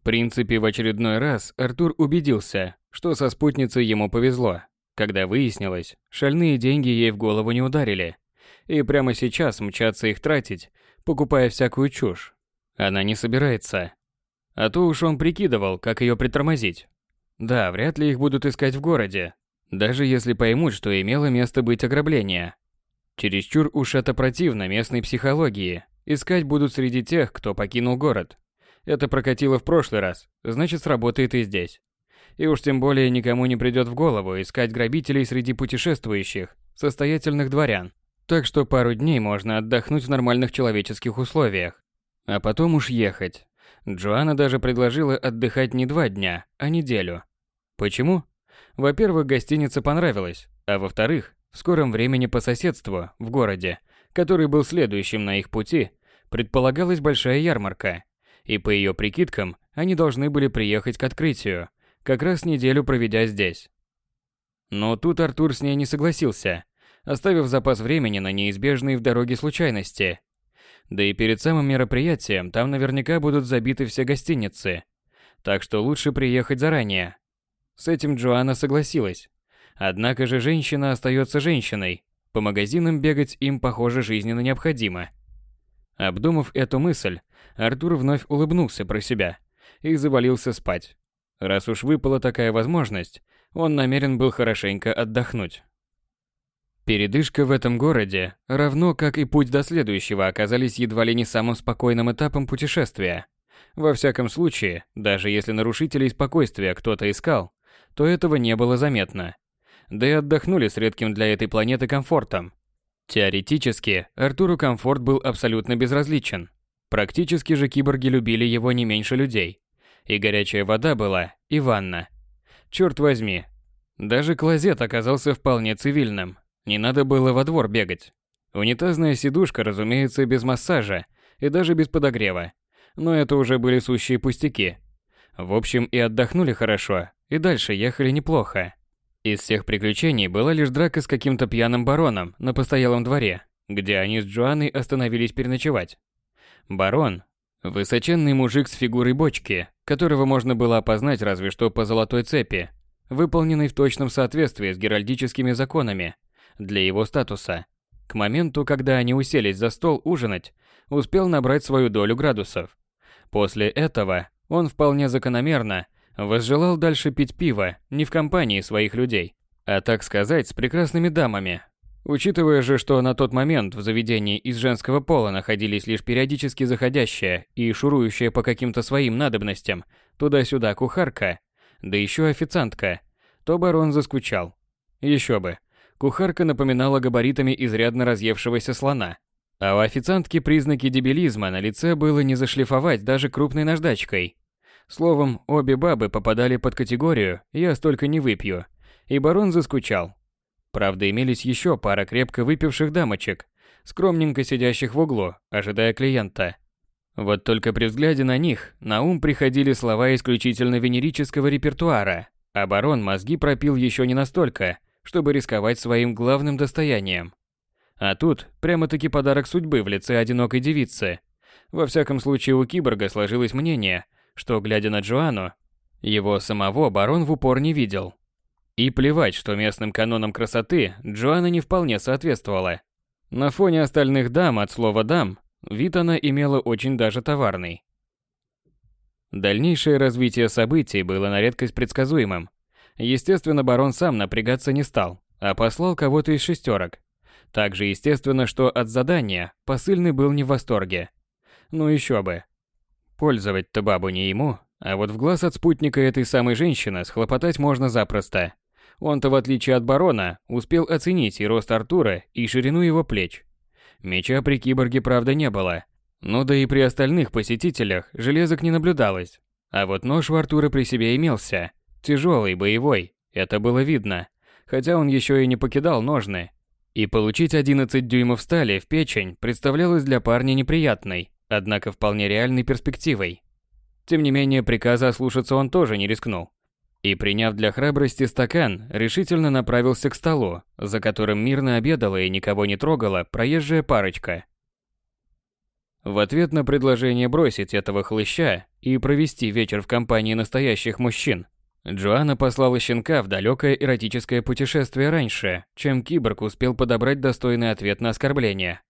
В принципе, в очередной раз Артур убедился, что со спутницей ему повезло, когда выяснилось, шальные деньги ей в голову не ударили. И прямо сейчас мчаться их тратить, покупая всякую чушь. Она не собирается. А то уж он прикидывал, как ее притормозить. Да, вряд ли их будут искать в городе, даже если поймут, что имело место быть ограбление. Чересчур уж это противно местной психологии. Искать будут среди тех, кто покинул город. Это прокатило в прошлый раз, значит сработает и здесь. И уж тем более никому не придет в голову искать грабителей среди путешествующих, состоятельных дворян. Так что пару дней можно отдохнуть в нормальных человеческих условиях. А потом уж ехать. Джоанна даже предложила отдыхать не два дня, а неделю. Почему? Во-первых, гостиница понравилась, а во-вторых, в скором времени по соседству, в городе, который был следующим на их пути, предполагалась большая ярмарка, и по ее прикидкам, они должны были приехать к открытию, как раз неделю проведя здесь. Но тут Артур с ней не согласился, оставив запас времени на неизбежные в дороге случайности. Да и перед самым мероприятием там наверняка будут забиты все гостиницы, так что лучше приехать заранее. С этим Джоанна согласилась. Однако же женщина остается женщиной. По магазинам бегать им, похоже, жизненно необходимо. Обдумав эту мысль, Артур вновь улыбнулся про себя и завалился спать. Раз уж выпала такая возможность, он намерен был хорошенько отдохнуть. Передышка в этом городе, равно как и путь до следующего, оказались едва ли не самым спокойным этапом путешествия. Во всяком случае, даже если нарушителей спокойствия кто-то искал, то этого не было заметно. Да и отдохнули с редким для этой планеты комфортом. Теоретически, Артуру комфорт был абсолютно безразличен. Практически же киборги любили его не меньше людей. И горячая вода была, и ванна. Черт возьми. Даже клозет оказался вполне цивильным. Не надо было во двор бегать. Унитазная сидушка, разумеется, без массажа и даже без подогрева. Но это уже были сущие пустяки. В общем, и отдохнули хорошо, и дальше ехали неплохо. Из всех приключений была лишь драка с каким-то пьяным бароном на постоялом дворе, где они с Джоанной остановились переночевать. Барон – высоченный мужик с фигурой бочки, которого можно было опознать разве что по золотой цепи, выполненной в точном соответствии с геральдическими законами для его статуса. К моменту, когда они уселись за стол ужинать, успел набрать свою долю градусов. После этого он вполне закономерно – Возжелал дальше пить пиво не в компании своих людей, а так сказать, с прекрасными дамами. Учитывая же, что на тот момент в заведении из женского пола находились лишь периодически заходящая и шурующая по каким-то своим надобностям туда-сюда кухарка, да еще официантка, то барон заскучал. Еще бы. Кухарка напоминала габаритами изрядно разъевшегося слона. А у официантки признаки дебилизма на лице было не зашлифовать даже крупной наждачкой. Словом, обе бабы попадали под категорию «я столько не выпью», и барон заскучал. Правда, имелись еще пара крепко выпивших дамочек, скромненько сидящих в углу, ожидая клиента. Вот только при взгляде на них на ум приходили слова исключительно венерического репертуара, а барон мозги пропил еще не настолько, чтобы рисковать своим главным достоянием. А тут прямо-таки подарок судьбы в лице одинокой девицы. Во всяком случае у киборга сложилось мнение – что, глядя на Джоанну, его самого барон в упор не видел. И плевать, что местным канонам красоты Джоанна не вполне соответствовала. На фоне остальных дам от слова «дам» вид она имела очень даже товарный. Дальнейшее развитие событий было на редкость предсказуемым. Естественно, барон сам напрягаться не стал, а послал кого-то из шестерок. Также естественно, что от задания посыльный был не в восторге. Ну еще бы. Пользовать-то бабу не ему, а вот в глаз от спутника этой самой женщины схлопотать можно запросто. Он-то, в отличие от барона, успел оценить и рост Артура, и ширину его плеч. Меча при киборге, правда, не было. Ну да и при остальных посетителях железок не наблюдалось. А вот нож у Артура при себе имелся. Тяжелый, боевой. Это было видно. Хотя он еще и не покидал ножны. И получить 11 дюймов стали в печень представлялось для парня неприятной однако вполне реальной перспективой. Тем не менее, приказа ослушаться он тоже не рискнул. И приняв для храбрости стакан, решительно направился к столу, за которым мирно обедала и никого не трогала проезжая парочка. В ответ на предложение бросить этого хлыща и провести вечер в компании настоящих мужчин, Джоанна послала щенка в далекое эротическое путешествие раньше, чем киборг успел подобрать достойный ответ на оскорбление.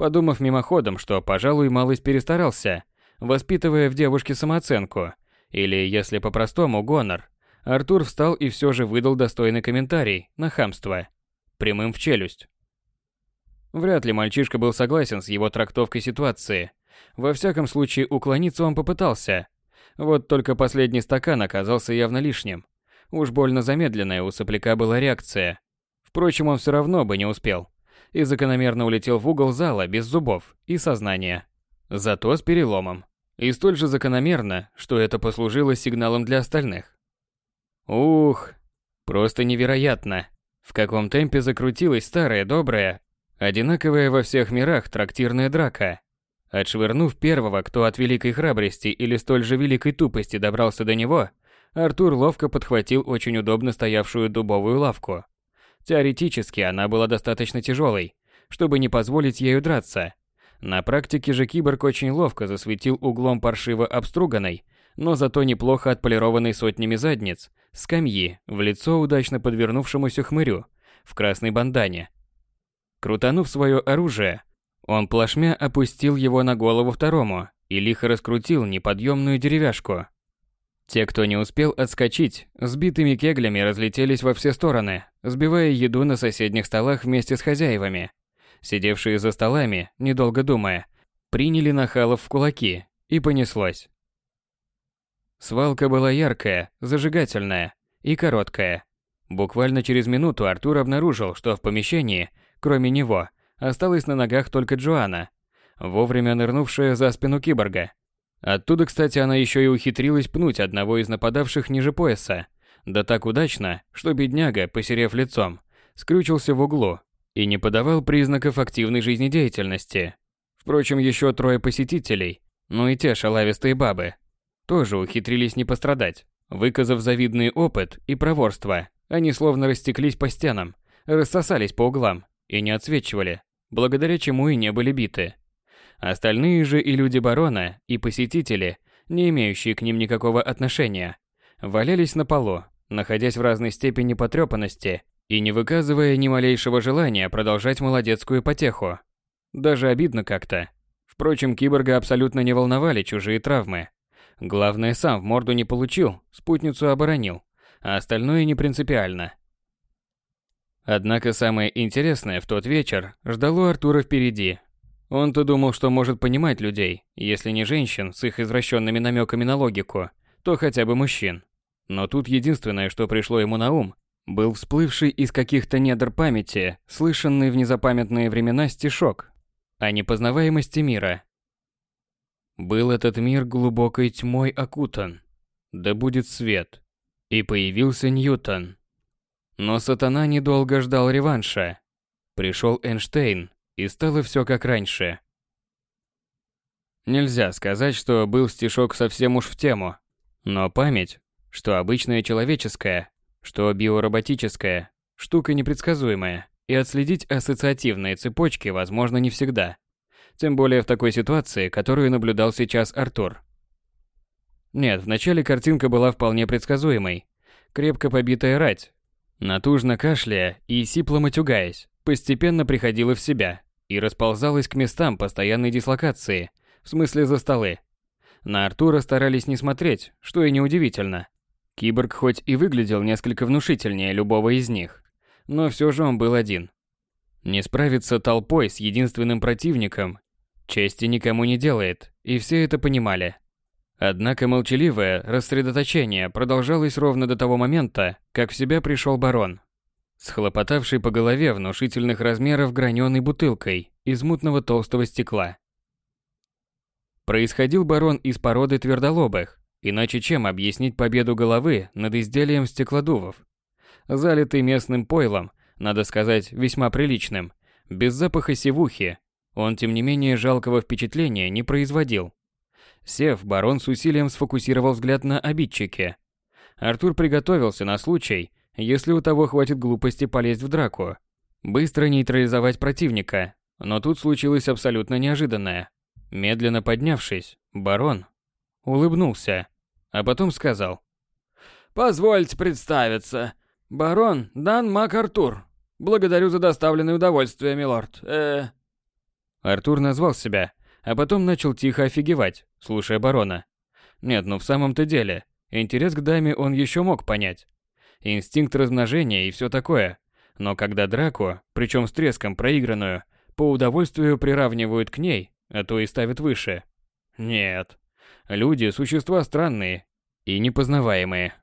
Подумав мимоходом, что, пожалуй, малость перестарался, воспитывая в девушке самооценку, или, если по-простому, гонор, Артур встал и все же выдал достойный комментарий на хамство. Прямым в челюсть. Вряд ли мальчишка был согласен с его трактовкой ситуации. Во всяком случае, уклониться он попытался, вот только последний стакан оказался явно лишним. Уж больно замедленная у сопляка была реакция. Впрочем, он все равно бы не успел. И закономерно улетел в угол зала без зубов и сознания. Зато с переломом. И столь же закономерно, что это послужило сигналом для остальных. Ух, просто невероятно. В каком темпе закрутилась старая добрая, одинаковая во всех мирах трактирная драка. Отшвырнув первого, кто от великой храбрости или столь же великой тупости добрался до него, Артур ловко подхватил очень удобно стоявшую дубовую лавку. Теоретически она была достаточно тяжелой, чтобы не позволить ею драться. На практике же киборг очень ловко засветил углом паршиво обструганной, но зато неплохо отполированной сотнями задниц, скамьи в лицо удачно подвернувшемуся хмырю в красной бандане. Крутанув свое оружие, он плашмя опустил его на голову второму и лихо раскрутил неподъемную деревяшку. Те, кто не успел отскочить, сбитыми кеглями разлетелись во все стороны, сбивая еду на соседних столах вместе с хозяевами. Сидевшие за столами, недолго думая, приняли нахалов в кулаки, и понеслось. Свалка была яркая, зажигательная и короткая. Буквально через минуту Артур обнаружил, что в помещении, кроме него, Осталась на ногах только Джоанна, вовремя нырнувшая за спину киборга. Оттуда, кстати, она еще и ухитрилась пнуть одного из нападавших ниже пояса. Да так удачно, что бедняга, посерев лицом, скрючился в углу и не подавал признаков активной жизнедеятельности. Впрочем, еще трое посетителей, ну и те шалавистые бабы, тоже ухитрились не пострадать. Выказав завидный опыт и проворство, они словно растеклись по стенам, рассосались по углам и не отсвечивали благодаря чему и не были биты. Остальные же и люди барона, и посетители, не имеющие к ним никакого отношения, валялись на полу, находясь в разной степени потрепанности и не выказывая ни малейшего желания продолжать молодецкую потеху. Даже обидно как-то. Впрочем, киборга абсолютно не волновали чужие травмы. Главное, сам в морду не получил, спутницу оборонил, а остальное не принципиально. Однако самое интересное в тот вечер ждало Артура впереди. Он-то думал, что может понимать людей, если не женщин с их извращенными намеками на логику, то хотя бы мужчин. Но тут единственное, что пришло ему на ум, был всплывший из каких-то недр памяти, слышанный в незапамятные времена стишок о непознаваемости мира. Был этот мир глубокой тьмой окутан, да будет свет. И появился Ньютон. Но сатана недолго ждал реванша. Пришел Эйнштейн, и стало все как раньше. Нельзя сказать, что был стишок совсем уж в тему. Но память, что обычная человеческая, что биороботическая, штука непредсказуемая, и отследить ассоциативные цепочки возможно не всегда. Тем более в такой ситуации, которую наблюдал сейчас Артур. Нет, вначале картинка была вполне предсказуемой. Крепко побитая рать, Натужно кашляя и сипло матюгаясь, постепенно приходила в себя и расползалась к местам постоянной дислокации, в смысле за столы. На Артура старались не смотреть, что и неудивительно. Киборг хоть и выглядел несколько внушительнее любого из них, но все же он был один. Не справиться толпой с единственным противником чести никому не делает, и все это понимали. Однако молчаливое рассредоточение продолжалось ровно до того момента, как в себя пришел барон, схлопотавший по голове внушительных размеров граненой бутылкой из мутного толстого стекла. Происходил барон из породы твердолобых, иначе чем объяснить победу головы над изделием стеклодувов? Залитый местным пойлом, надо сказать, весьма приличным, без запаха сивухи, он тем не менее жалкого впечатления не производил. Сев, барон с усилием сфокусировал взгляд на обидчике. Артур приготовился на случай, если у того хватит глупости полезть в драку. Быстро нейтрализовать противника. Но тут случилось абсолютно неожиданное. Медленно поднявшись, барон улыбнулся, а потом сказал. «Позвольте представиться. Барон Дан Мак Артур. Благодарю за доставленное удовольствие, милорд. Э...» Артур назвал себя, а потом начал тихо офигевать, слушая барона. Нет, ну в самом-то деле, интерес к даме он еще мог понять. Инстинкт размножения и все такое. Но когда драку, причем с треском проигранную, по удовольствию приравнивают к ней, а то и ставят выше. Нет. Люди – существа странные и непознаваемые.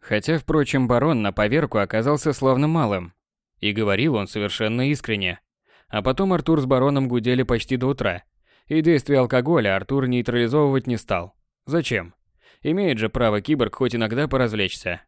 Хотя, впрочем, барон на поверку оказался славно малым. И говорил он совершенно искренне. А потом Артур с бароном гудели почти до утра. И действие алкоголя Артур нейтрализовывать не стал. Зачем? Имеет же право киборг хоть иногда поразвлечься.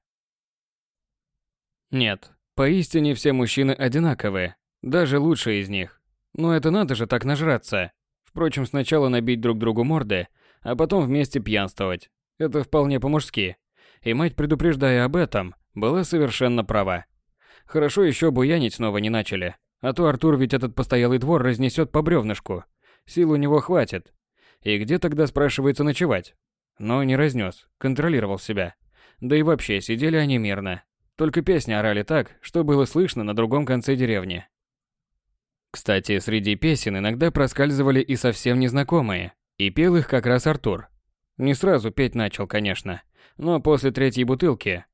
Нет, поистине все мужчины одинаковые, даже лучшие из них. Но это надо же так нажраться. Впрочем, сначала набить друг другу морды, а потом вместе пьянствовать. Это вполне по-мужски. И мать, предупреждая об этом, была совершенно права. Хорошо еще буянить снова не начали. А то Артур ведь этот постоялый двор разнесет по бревнышку. Сил у него хватит. И где тогда, спрашивается, ночевать? Но не разнес, контролировал себя. Да и вообще, сидели они мирно. Только песни орали так, что было слышно на другом конце деревни. Кстати, среди песен иногда проскальзывали и совсем незнакомые, и пел их как раз Артур. Не сразу петь начал, конечно, но после третьей бутылки.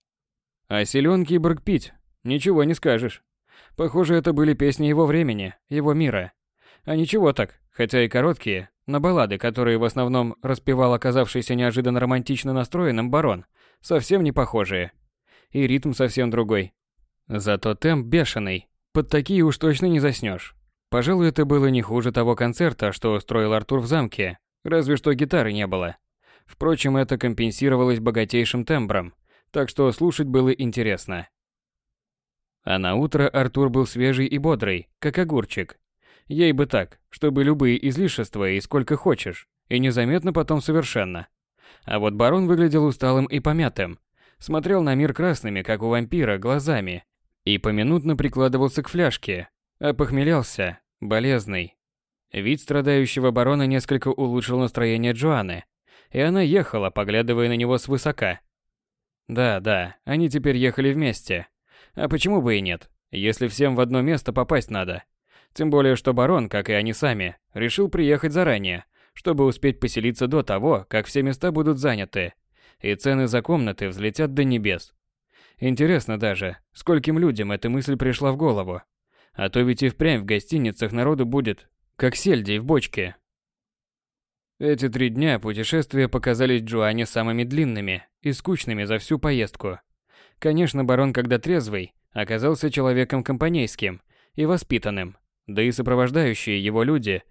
А силен киборг пить, ничего не скажешь. Похоже, это были песни его времени, его мира. А ничего так, хотя и короткие, на баллады, которые в основном распевал оказавшийся неожиданно романтично настроенным барон, совсем не похожие. И ритм совсем другой. Зато темп бешеный, под такие уж точно не заснешь. Пожалуй, это было не хуже того концерта, что устроил Артур в замке, разве что гитары не было. Впрочем, это компенсировалось богатейшим тембром, так что слушать было интересно. А на утро Артур был свежий и бодрый, как огурчик. Ей бы так, чтобы любые излишества и сколько хочешь, и незаметно потом совершенно. А вот барон выглядел усталым и помятым, смотрел на мир красными, как у вампира, глазами, и поминутно прикладывался к фляжке, а похмелялся, болезный. Вид страдающего барона несколько улучшил настроение Джоанны, и она ехала, поглядывая на него свысока. Да, да, они теперь ехали вместе. А почему бы и нет, если всем в одно место попасть надо? Тем более, что барон, как и они сами, решил приехать заранее, чтобы успеть поселиться до того, как все места будут заняты, и цены за комнаты взлетят до небес. Интересно даже, скольким людям эта мысль пришла в голову. А то ведь и впрямь в гостиницах народу будет, как сельдей в бочке. Эти три дня путешествия показались Джоанне самыми длинными и скучными за всю поездку. Конечно, барон, когда трезвый, оказался человеком компанейским и воспитанным, да и сопровождающие его люди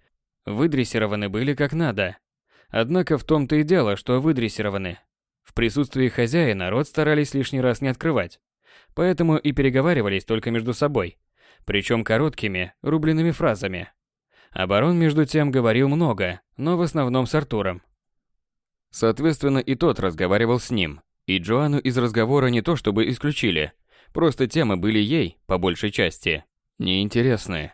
выдрессированы были как надо. Однако в том-то и дело, что выдрессированы. В присутствии хозяина рот старались лишний раз не открывать, поэтому и переговаривались только между собой, причем короткими, рубленными фразами. Барон между тем говорил много, но в основном с Артуром. Соответственно, и тот разговаривал с ним. И Джоанну из разговора не то чтобы исключили, просто темы были ей, по большей части, неинтересны.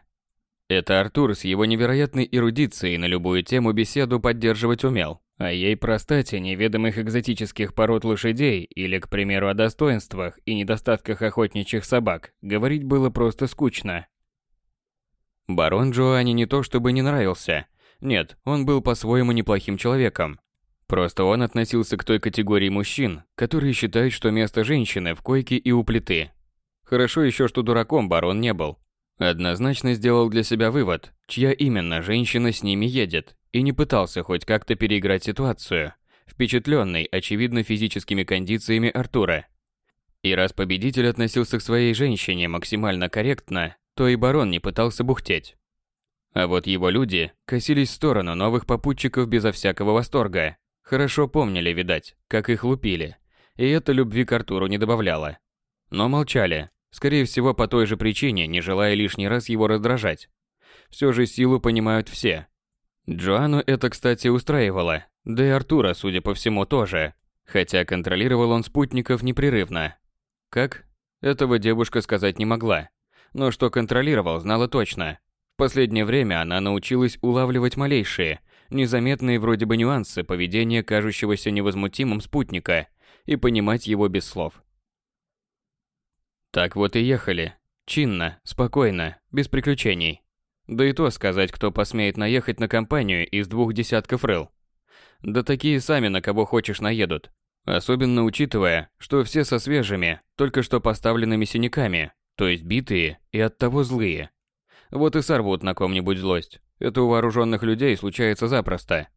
Это Артур с его невероятной эрудицией на любую тему беседу поддерживать умел, а ей про стати неведомых экзотических пород лошадей или, к примеру, о достоинствах и недостатках охотничьих собак говорить было просто скучно. Барон Джоанни не то чтобы не нравился. Нет, он был по-своему неплохим человеком. Просто он относился к той категории мужчин, которые считают, что место женщины в койке и у плиты. Хорошо еще, что дураком барон не был. Однозначно сделал для себя вывод, чья именно женщина с ними едет, и не пытался хоть как-то переиграть ситуацию, впечатленный, очевидно, физическими кондициями Артура. И раз победитель относился к своей женщине максимально корректно, то и барон не пытался бухтеть. А вот его люди косились в сторону новых попутчиков безо всякого восторга. Хорошо помнили, видать, как их лупили. И это любви к Артуру не добавляло. Но молчали, скорее всего по той же причине, не желая лишний раз его раздражать. Все же силу понимают все. Джоанну это, кстати, устраивало, да и Артура, судя по всему, тоже. Хотя контролировал он спутников непрерывно. Как? Этого девушка сказать не могла но что контролировал, знала точно. В последнее время она научилась улавливать малейшие, незаметные вроде бы нюансы поведения кажущегося невозмутимым спутника и понимать его без слов. Так вот и ехали. Чинно, спокойно, без приключений. Да и то сказать, кто посмеет наехать на компанию из двух десятков рыл. Да такие сами на кого хочешь наедут. Особенно учитывая, что все со свежими, только что поставленными синяками, то есть битые и оттого злые. Вот и сорвут на ком-нибудь злость. Это у вооруженных людей случается запросто.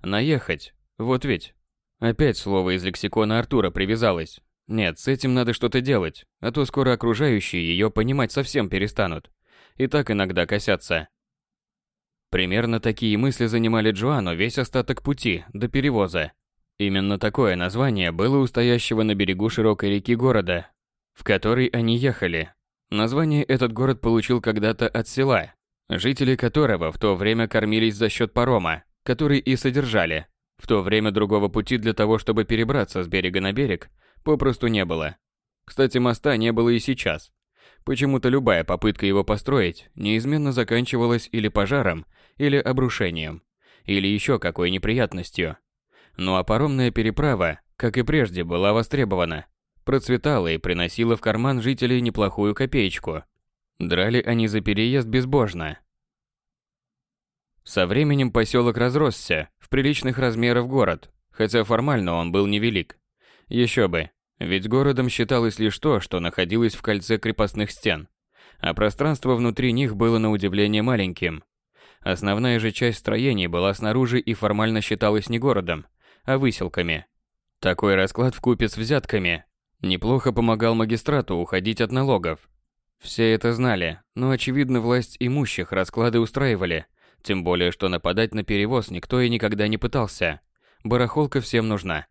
Наехать. Вот ведь. Опять слово из лексикона Артура привязалось. Нет, с этим надо что-то делать, а то скоро окружающие ее понимать совсем перестанут. И так иногда косятся. Примерно такие мысли занимали Джоанну весь остаток пути до перевоза. Именно такое название было у стоящего на берегу широкой реки города, в который они ехали. Название этот город получил когда-то от села, жители которого в то время кормились за счет парома, который и содержали. В то время другого пути для того, чтобы перебраться с берега на берег, попросту не было. Кстати, моста не было и сейчас. Почему-то любая попытка его построить неизменно заканчивалась или пожаром, или обрушением, или еще какой неприятностью. Ну а паромная переправа, как и прежде, была востребована, процветала и приносила в карман жителей неплохую копеечку. Драли они за переезд безбожно. Со временем поселок разросся в приличных размеров город, хотя формально он был невелик. Еще бы, ведь городом считалось лишь то, что находилось в кольце крепостных стен, а пространство внутри них было на удивление маленьким. Основная же часть строений была снаружи и формально считалась не городом, а выселками. Такой расклад в купе с взятками неплохо помогал магистрату уходить от налогов. Все это знали, но очевидно власть имущих расклады устраивали, тем более что нападать на перевоз никто и никогда не пытался. Барахолка всем нужна.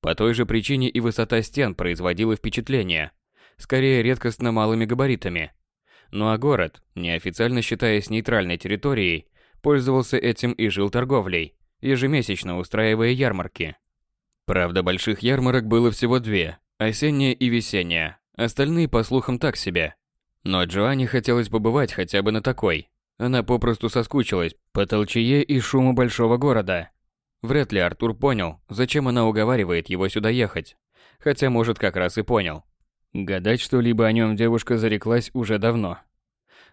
По той же причине и высота стен производила впечатление, скорее редкостно малыми габаритами. Ну а город, неофициально считаясь нейтральной территорией, пользовался этим и жил торговлей, ежемесячно устраивая ярмарки. Правда, больших ярмарок было всего две – осенняя и весенняя, остальные, по слухам, так себе. Но Джоанне хотелось побывать хотя бы на такой. Она попросту соскучилась по толчее и шуму большого города, Вряд ли Артур понял, зачем она уговаривает его сюда ехать. Хотя, может, как раз и понял. Гадать что-либо о нем девушка зареклась уже давно.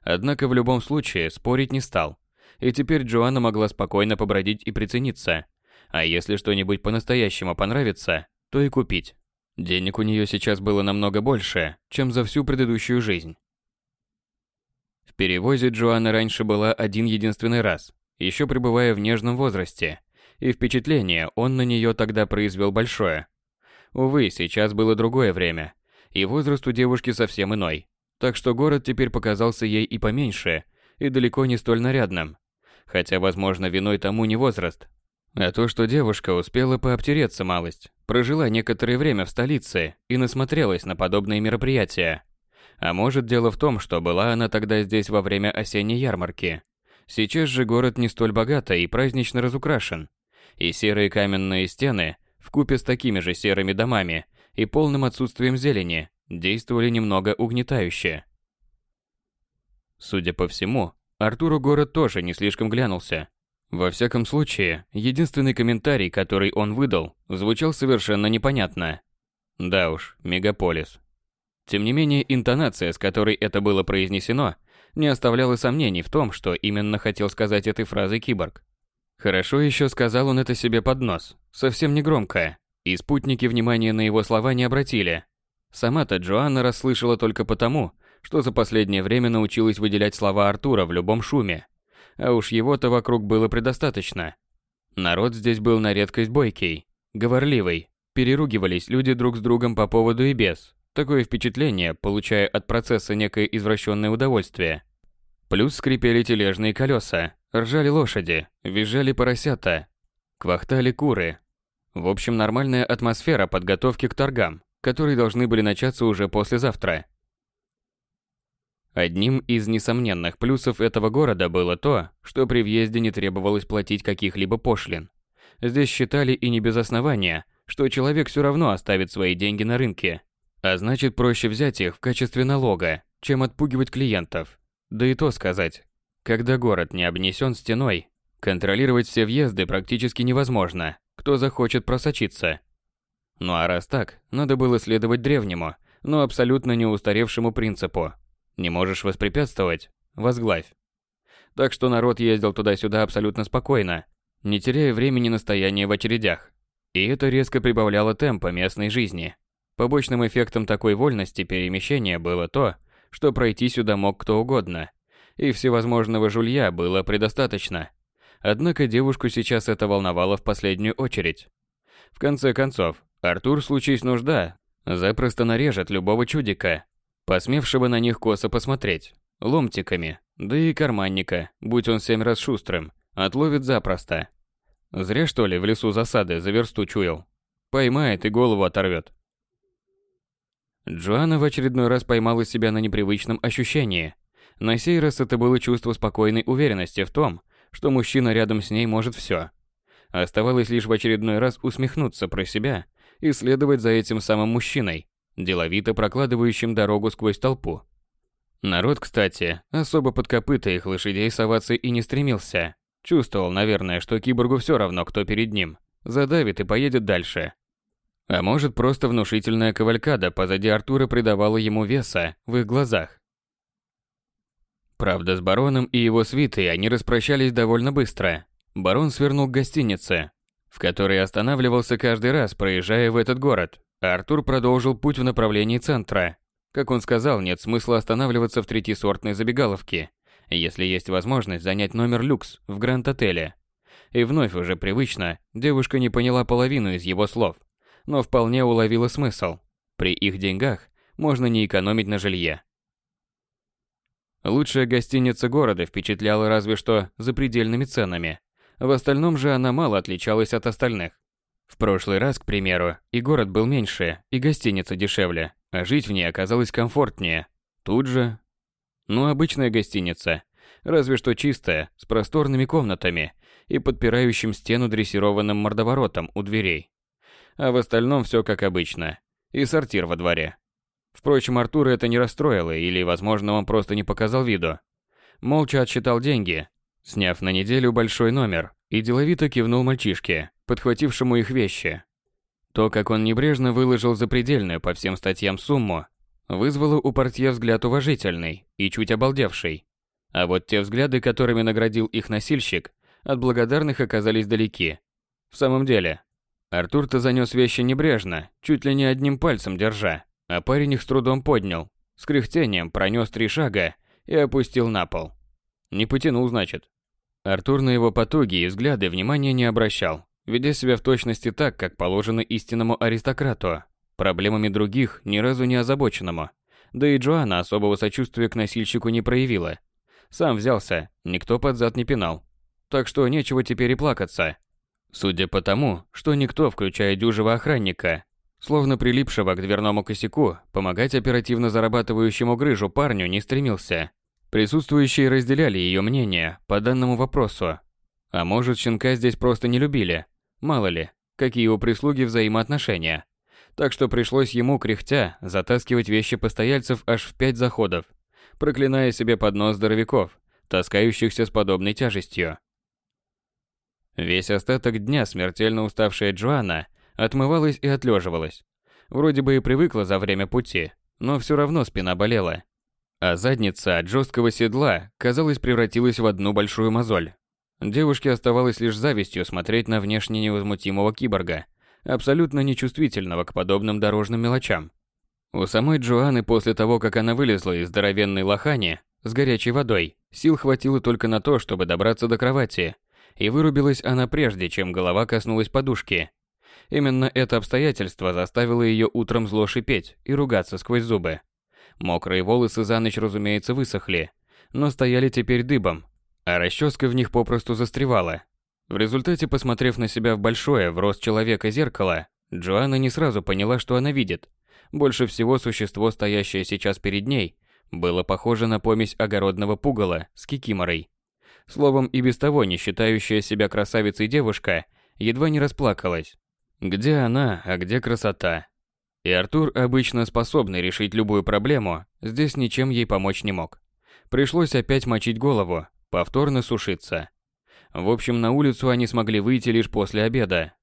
Однако в любом случае спорить не стал. И теперь Джоанна могла спокойно побродить и прицениться. А если что-нибудь по-настоящему понравится, то и купить. Денег у нее сейчас было намного больше, чем за всю предыдущую жизнь. В перевозе Джоанна раньше была один единственный раз, еще пребывая в нежном возрасте – и впечатление он на нее тогда произвел большое. Увы, сейчас было другое время, и возраст у девушки совсем иной. Так что город теперь показался ей и поменьше, и далеко не столь нарядным. Хотя, возможно, виной тому не возраст, а то, что девушка успела пообтереться малость, прожила некоторое время в столице и насмотрелась на подобные мероприятия. А может, дело в том, что была она тогда здесь во время осенней ярмарки. Сейчас же город не столь богато и празднично разукрашен и серые каменные стены, в купе с такими же серыми домами и полным отсутствием зелени, действовали немного угнетающе. Судя по всему, Артуру город тоже не слишком глянулся. Во всяком случае, единственный комментарий, который он выдал, звучал совершенно непонятно. Да уж, мегаполис. Тем не менее, интонация, с которой это было произнесено, не оставляла сомнений в том, что именно хотел сказать этой фразой киборг. Хорошо еще сказал он это себе под нос, совсем не громко, и спутники внимания на его слова не обратили. Сама-то Джоанна расслышала только потому, что за последнее время научилась выделять слова Артура в любом шуме. А уж его-то вокруг было предостаточно. Народ здесь был на редкость бойкий, говорливый, переругивались люди друг с другом по поводу и без. Такое впечатление, получая от процесса некое извращенное удовольствие. Плюс скрипели тележные колеса, Ржали лошади, визжали поросята, квахтали куры. В общем, нормальная атмосфера подготовки к торгам, которые должны были начаться уже послезавтра. Одним из несомненных плюсов этого города было то, что при въезде не требовалось платить каких-либо пошлин. Здесь считали и не без основания, что человек все равно оставит свои деньги на рынке, а значит проще взять их в качестве налога, чем отпугивать клиентов. Да и то сказать, когда город не обнесен стеной, Контролировать все въезды практически невозможно. Кто захочет просочиться? Ну а раз так, надо было следовать древнему, но абсолютно не устаревшему принципу. Не можешь воспрепятствовать? Возглавь. Так что народ ездил туда-сюда абсолютно спокойно, не теряя времени на стояние в очередях. И это резко прибавляло темпа местной жизни. Побочным эффектом такой вольности перемещения было то, что пройти сюда мог кто угодно, и всевозможного жулья было предостаточно. Однако девушку сейчас это волновало в последнюю очередь. В конце концов, Артур, случись нужда, запросто нарежет любого чудика, посмевшего на них косо посмотреть, ломтиками, да и карманника, будь он семь раз шустрым, отловит запросто. Зря что ли в лесу засады за версту чуял. Поймает и голову оторвет. Джоанна в очередной раз поймала себя на непривычном ощущении. На сей раз это было чувство спокойной уверенности в том, что мужчина рядом с ней может все. Оставалось лишь в очередной раз усмехнуться про себя и следовать за этим самым мужчиной, деловито прокладывающим дорогу сквозь толпу. Народ, кстати, особо под копыта их лошадей соваться и не стремился. Чувствовал, наверное, что киборгу все равно, кто перед ним. Задавит и поедет дальше. А может, просто внушительная кавалькада позади Артура придавала ему веса в их глазах. Правда, с бароном и его свитой они распрощались довольно быстро. Барон свернул к гостинице, в которой останавливался каждый раз, проезжая в этот город, а Артур продолжил путь в направлении центра. Как он сказал, нет смысла останавливаться в третьесортной забегаловке, если есть возможность занять номер люкс в Гранд-отеле. И вновь уже привычно, девушка не поняла половину из его слов, но вполне уловила смысл. При их деньгах можно не экономить на жилье. Лучшая гостиница города впечатляла разве что запредельными ценами. В остальном же она мало отличалась от остальных. В прошлый раз, к примеру, и город был меньше, и гостиница дешевле, а жить в ней оказалось комфортнее. Тут же... Ну, обычная гостиница, разве что чистая, с просторными комнатами и подпирающим стену дрессированным мордоворотом у дверей. А в остальном все как обычно. И сортир во дворе. Впрочем, Артура это не расстроило, или, возможно, он просто не показал виду. Молча отсчитал деньги, сняв на неделю большой номер, и деловито кивнул мальчишке, подхватившему их вещи. То, как он небрежно выложил запредельную по всем статьям сумму, вызвало у портье взгляд уважительный и чуть обалдевший. А вот те взгляды, которыми наградил их носильщик, от благодарных оказались далеки. В самом деле, Артур-то занес вещи небрежно, чуть ли не одним пальцем держа, а парень их с трудом поднял, с кряхтением пронес три шага и опустил на пол. Не потянул, значит. Артур на его потуги и взгляды внимания не обращал, ведя себя в точности так, как положено истинному аристократу, проблемами других ни разу не озабоченному. Да и Джоанна особого сочувствия к носильщику не проявила. Сам взялся, никто под зад не пинал. Так что нечего теперь и плакаться. Судя по тому, что никто, включая дюжего охранника, Словно прилипшего к дверному косяку, помогать оперативно зарабатывающему грыжу парню не стремился. Присутствующие разделяли ее мнение по данному вопросу. А может, щенка здесь просто не любили. Мало ли, какие у прислуги взаимоотношения. Так что пришлось ему, кряхтя, затаскивать вещи постояльцев аж в пять заходов, проклиная себе под нос здоровяков, таскающихся с подобной тяжестью. Весь остаток дня смертельно уставшая Джоанна Отмывалась и отлеживалась. Вроде бы и привыкла за время пути, но все равно спина болела. А задница от жесткого седла, казалось, превратилась в одну большую мозоль. Девушке оставалось лишь завистью смотреть на внешне невозмутимого киборга, абсолютно нечувствительного к подобным дорожным мелочам. У самой Джоанны после того, как она вылезла из здоровенной лохани с горячей водой, сил хватило только на то, чтобы добраться до кровати, и вырубилась она прежде, чем голова коснулась подушки. Именно это обстоятельство заставило ее утром зло шипеть и ругаться сквозь зубы. Мокрые волосы за ночь, разумеется, высохли, но стояли теперь дыбом, а расческа в них попросту застревала. В результате, посмотрев на себя в большое, в рост человека зеркало, Джоанна не сразу поняла, что она видит. Больше всего существо, стоящее сейчас перед ней, было похоже на помесь огородного пугала с кикиморой. Словом, и без того не считающая себя красавицей девушка едва не расплакалась. Где она, а где красота? И Артур, обычно способный решить любую проблему, здесь ничем ей помочь не мог. Пришлось опять мочить голову, повторно сушиться. В общем, на улицу они смогли выйти лишь после обеда.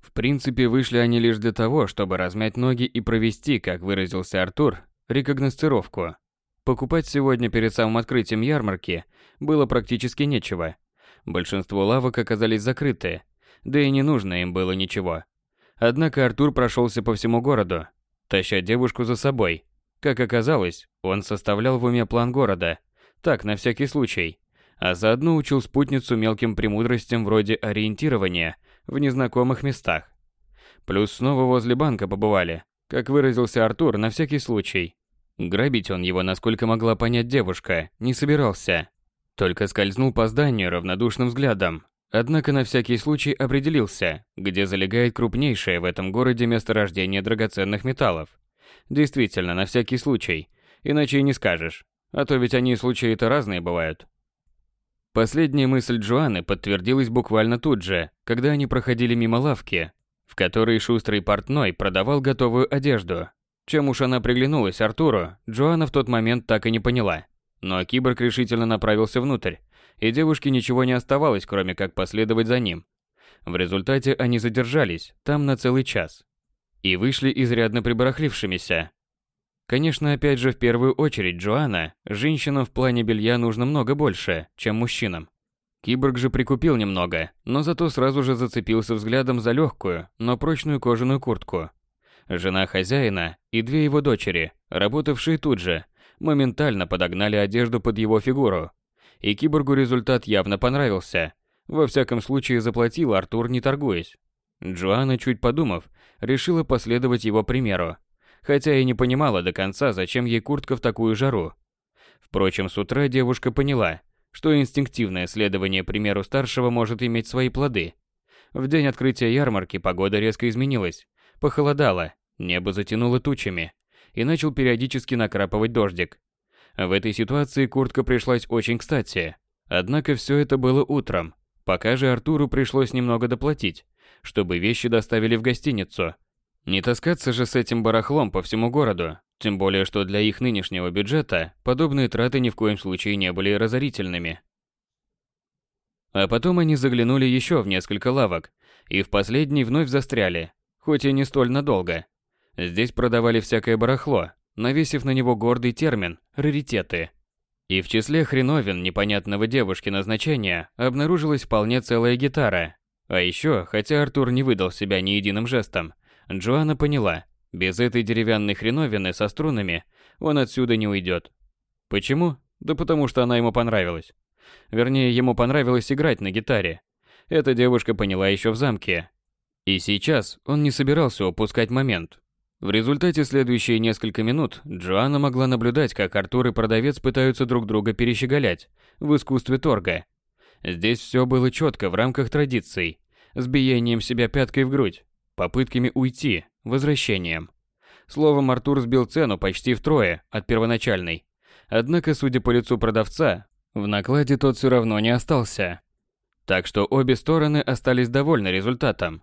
В принципе, вышли они лишь для того, чтобы размять ноги и провести, как выразился Артур, рекогностировку. Покупать сегодня перед самым открытием ярмарки было практически нечего. Большинство лавок оказались закрыты, да и не нужно им было ничего. Однако Артур прошелся по всему городу, таща девушку за собой. Как оказалось, он составлял в уме план города, так, на всякий случай, а заодно учил спутницу мелким премудростям вроде ориентирования в незнакомых местах. Плюс снова возле банка побывали, как выразился Артур, на всякий случай. Грабить он его, насколько могла понять девушка, не собирался. Только скользнул по зданию равнодушным взглядом. Однако на всякий случай определился, где залегает крупнейшее в этом городе месторождение драгоценных металлов. Действительно, на всякий случай. Иначе и не скажешь. А то ведь они случаи-то разные бывают. Последняя мысль Джоанны подтвердилась буквально тут же, когда они проходили мимо лавки, в которой шустрый портной продавал готовую одежду. Чем уж она приглянулась Артуру, Джоанна в тот момент так и не поняла. Но киборг решительно направился внутрь, и девушке ничего не оставалось, кроме как последовать за ним. В результате они задержались там на целый час и вышли изрядно прибарахлившимися. Конечно, опять же, в первую очередь Джоанна, женщинам в плане белья нужно много больше, чем мужчинам. Киборг же прикупил немного, но зато сразу же зацепился взглядом за легкую, но прочную кожаную куртку. Жена хозяина и две его дочери, работавшие тут же, моментально подогнали одежду под его фигуру. И киборгу результат явно понравился. Во всяком случае, заплатил Артур, не торгуясь. Джоанна, чуть подумав, решила последовать его примеру. Хотя и не понимала до конца, зачем ей куртка в такую жару. Впрочем, с утра девушка поняла, что инстинктивное следование примеру старшего может иметь свои плоды. В день открытия ярмарки погода резко изменилась. Похолодало, небо затянуло тучами, и начал периодически накрапывать дождик. В этой ситуации куртка пришлась очень кстати. Однако все это было утром, пока же Артуру пришлось немного доплатить, чтобы вещи доставили в гостиницу. Не таскаться же с этим барахлом по всему городу, тем более что для их нынешнего бюджета подобные траты ни в коем случае не были разорительными. А потом они заглянули еще в несколько лавок, и в последней вновь застряли, хоть и не столь надолго. Здесь продавали всякое барахло, навесив на него гордый термин «раритеты». И в числе хреновин непонятного девушки назначения обнаружилась вполне целая гитара. А еще, хотя Артур не выдал себя ни единым жестом, Джоанна поняла, без этой деревянной хреновины со струнами он отсюда не уйдет. Почему? Да потому что она ему понравилась. Вернее, ему понравилось играть на гитаре. Эта девушка поняла еще в замке. И сейчас он не собирался упускать момент, в результате следующие несколько минут Джоанна могла наблюдать, как Артур и продавец пытаются друг друга перещеголять в искусстве торга. Здесь все было четко в рамках традиций, с биением себя пяткой в грудь, попытками уйти, возвращением. Словом, Артур сбил цену почти втрое от первоначальной. Однако, судя по лицу продавца, в накладе тот все равно не остался. Так что обе стороны остались довольны результатом.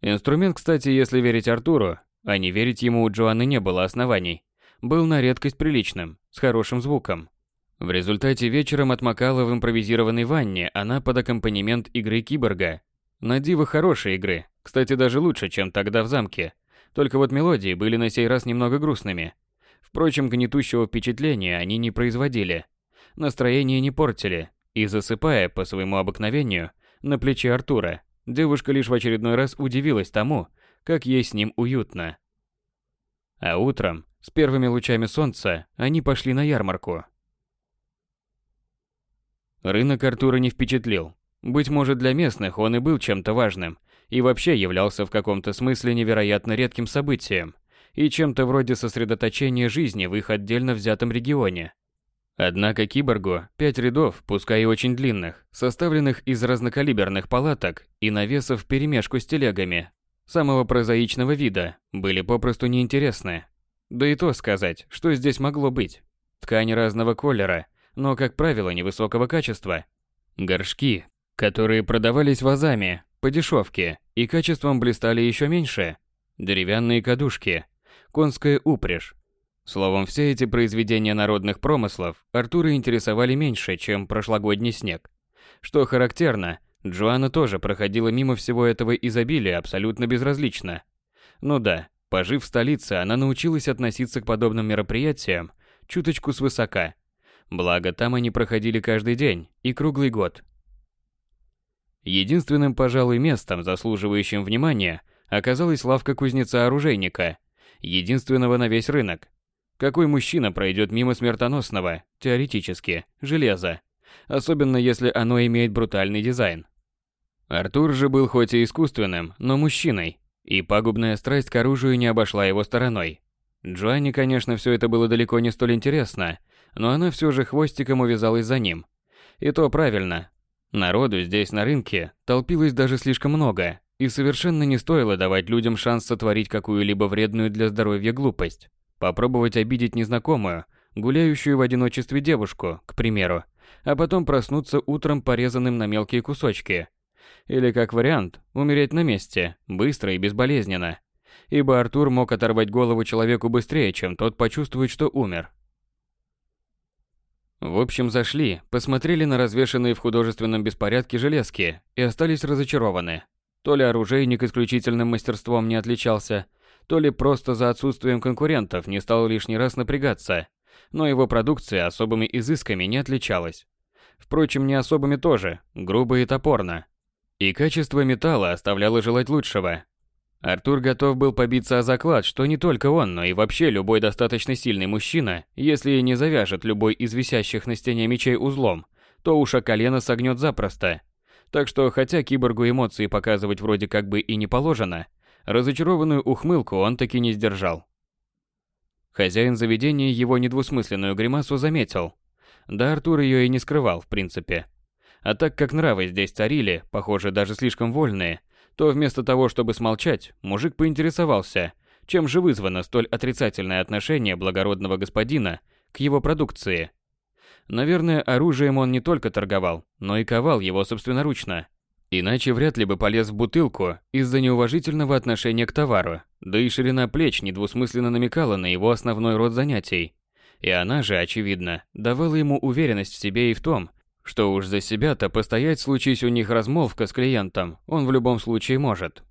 Инструмент, кстати, если верить Артуру, а не верить ему у Джоанны не было оснований, был на редкость приличным, с хорошим звуком. В результате вечером отмокала в импровизированной ванне она под аккомпанемент игры киборга. На диво хорошей игры, кстати, даже лучше, чем тогда в замке. Только вот мелодии были на сей раз немного грустными. Впрочем, гнетущего впечатления они не производили. Настроение не портили, и засыпая по своему обыкновению на плече Артура, Девушка лишь в очередной раз удивилась тому, как ей с ним уютно. А утром, с первыми лучами солнца, они пошли на ярмарку. Рынок Артура не впечатлил. Быть может, для местных он и был чем-то важным, и вообще являлся в каком-то смысле невероятно редким событием, и чем-то вроде сосредоточения жизни в их отдельно взятом регионе. Однако киборгу пять рядов, пускай и очень длинных, составленных из разнокалиберных палаток и навесов вперемешку с телегами, самого прозаичного вида, были попросту неинтересны. Да и то сказать, что здесь могло быть. Ткани разного колера, но, как правило, невысокого качества. Горшки, которые продавались вазами, по дешевке, и качеством блистали еще меньше. Деревянные кадушки, конская упряжь, Словом, все эти произведения народных промыслов Артура интересовали меньше, чем прошлогодний снег. Что характерно, Джоанна тоже проходила мимо всего этого изобилия абсолютно безразлично. Ну да, пожив в столице, она научилась относиться к подобным мероприятиям чуточку свысока. Благо, там они проходили каждый день и круглый год. Единственным, пожалуй, местом, заслуживающим внимания, оказалась лавка кузнеца-оружейника, единственного на весь рынок. Какой мужчина пройдет мимо смертоносного, теоретически, железа? Особенно если оно имеет брутальный дизайн. Артур же был хоть и искусственным, но мужчиной, и пагубная страсть к оружию не обошла его стороной. Джоанне, конечно, все это было далеко не столь интересно, но она все же хвостиком увязалась за ним. И то правильно. Народу здесь на рынке толпилось даже слишком много, и совершенно не стоило давать людям шанс сотворить какую-либо вредную для здоровья глупость. Попробовать обидеть незнакомую, гуляющую в одиночестве девушку, к примеру, а потом проснуться утром порезанным на мелкие кусочки. Или, как вариант, умереть на месте, быстро и безболезненно. Ибо Артур мог оторвать голову человеку быстрее, чем тот почувствует, что умер. В общем, зашли, посмотрели на развешанные в художественном беспорядке железки и остались разочарованы. То ли оружейник исключительным мастерством не отличался, то ли просто за отсутствием конкурентов не стал лишний раз напрягаться, но его продукция особыми изысками не отличалась. Впрочем, не особыми тоже, грубо и топорно. И качество металла оставляло желать лучшего. Артур готов был побиться о заклад, что не только он, но и вообще любой достаточно сильный мужчина, если не завяжет любой из висящих на стене мечей узлом, то о колено согнет запросто. Так что, хотя киборгу эмоции показывать вроде как бы и не положено, Разочарованную ухмылку он таки не сдержал. Хозяин заведения его недвусмысленную гримасу заметил. Да Артур ее и не скрывал, в принципе. А так как нравы здесь царили, похоже, даже слишком вольные, то вместо того, чтобы смолчать, мужик поинтересовался, чем же вызвано столь отрицательное отношение благородного господина к его продукции. Наверное, оружием он не только торговал, но и ковал его собственноручно. Иначе вряд ли бы полез в бутылку из-за неуважительного отношения к товару, да и ширина плеч недвусмысленно намекала на его основной род занятий. И она же, очевидно, давала ему уверенность в себе и в том, что уж за себя-то постоять, случись у них размолвка с клиентом, он в любом случае может.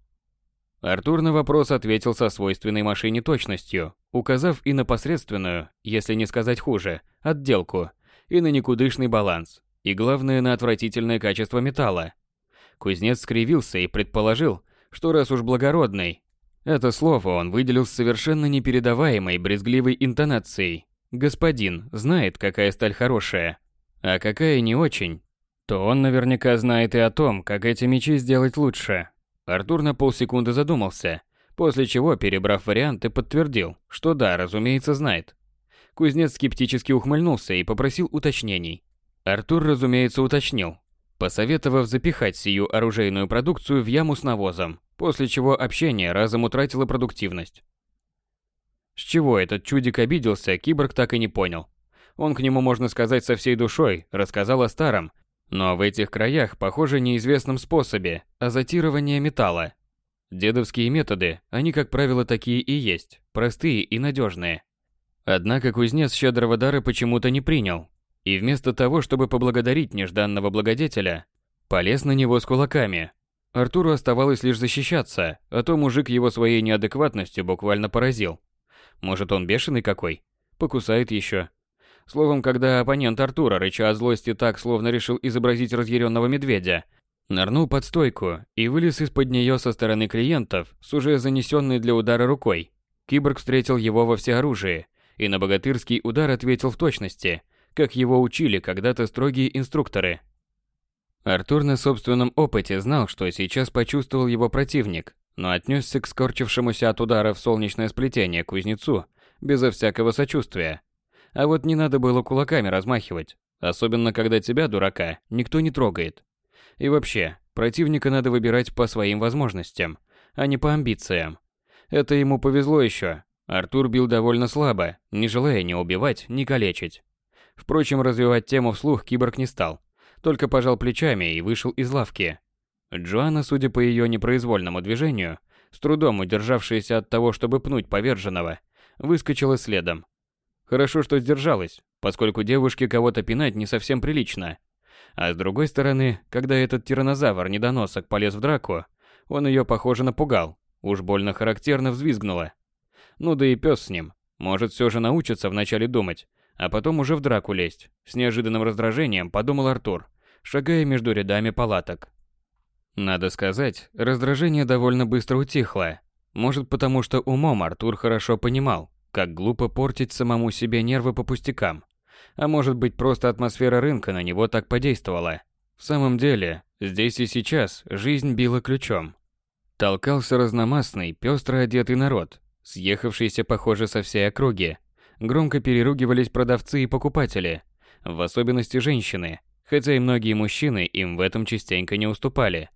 Артур на вопрос ответил со свойственной машине точностью, указав и на посредственную, если не сказать хуже, отделку, и на никудышный баланс, и главное на отвратительное качество металла, Кузнец скривился и предположил, что раз уж благородный, это слово он выделил с совершенно непередаваемой брезгливой интонацией. Господин знает, какая сталь хорошая, а какая не очень, то он наверняка знает и о том, как эти мечи сделать лучше. Артур на полсекунды задумался, после чего, перебрав варианты, подтвердил, что да, разумеется, знает. Кузнец скептически ухмыльнулся и попросил уточнений. Артур, разумеется, уточнил, посоветовав запихать сию оружейную продукцию в яму с навозом, после чего общение разом утратило продуктивность. С чего этот чудик обиделся, киборг так и не понял. Он к нему, можно сказать, со всей душой рассказал о старом, но в этих краях, похоже, неизвестном способе азотирования металла. Дедовские методы, они, как правило, такие и есть, простые и надежные. Однако кузнец щедрого дара почему-то не принял, и вместо того, чтобы поблагодарить нежданного благодетеля, полез на него с кулаками. Артуру оставалось лишь защищаться, а то мужик его своей неадекватностью буквально поразил. Может, он бешеный какой? Покусает еще. Словом, когда оппонент Артура, рыча от злости так, словно решил изобразить разъяренного медведя, нырнул под стойку и вылез из-под нее со стороны клиентов с уже занесенной для удара рукой. Киборг встретил его во всеоружии и на богатырский удар ответил в точности – как его учили когда-то строгие инструкторы. Артур на собственном опыте знал, что сейчас почувствовал его противник, но отнесся к скорчившемуся от удара в солнечное сплетение кузнецу безо всякого сочувствия. А вот не надо было кулаками размахивать, особенно когда тебя, дурака, никто не трогает. И вообще, противника надо выбирать по своим возможностям, а не по амбициям. Это ему повезло еще. Артур бил довольно слабо, не желая ни убивать, ни калечить. Впрочем, развивать тему вслух киборг не стал, только пожал плечами и вышел из лавки. Джоанна, судя по ее непроизвольному движению, с трудом удержавшаяся от того, чтобы пнуть поверженного, выскочила следом. Хорошо, что сдержалась, поскольку девушке кого-то пинать не совсем прилично. А с другой стороны, когда этот тиранозавр-недоносок полез в драку, он ее, похоже, напугал. Уж больно характерно взвизгнула. Ну да и пес с ним. Может, все же научится вначале думать, а потом уже в драку лезть. С неожиданным раздражением подумал Артур, шагая между рядами палаток. Надо сказать, раздражение довольно быстро утихло. Может, потому что умом Артур хорошо понимал, как глупо портить самому себе нервы по пустякам. А может быть, просто атмосфера рынка на него так подействовала. В самом деле, здесь и сейчас жизнь била ключом. Толкался разномастный, пестро одетый народ, съехавшийся, похоже, со всей округи. Громко переругивались продавцы и покупатели, в особенности женщины, хотя и многие мужчины им в этом частенько не уступали.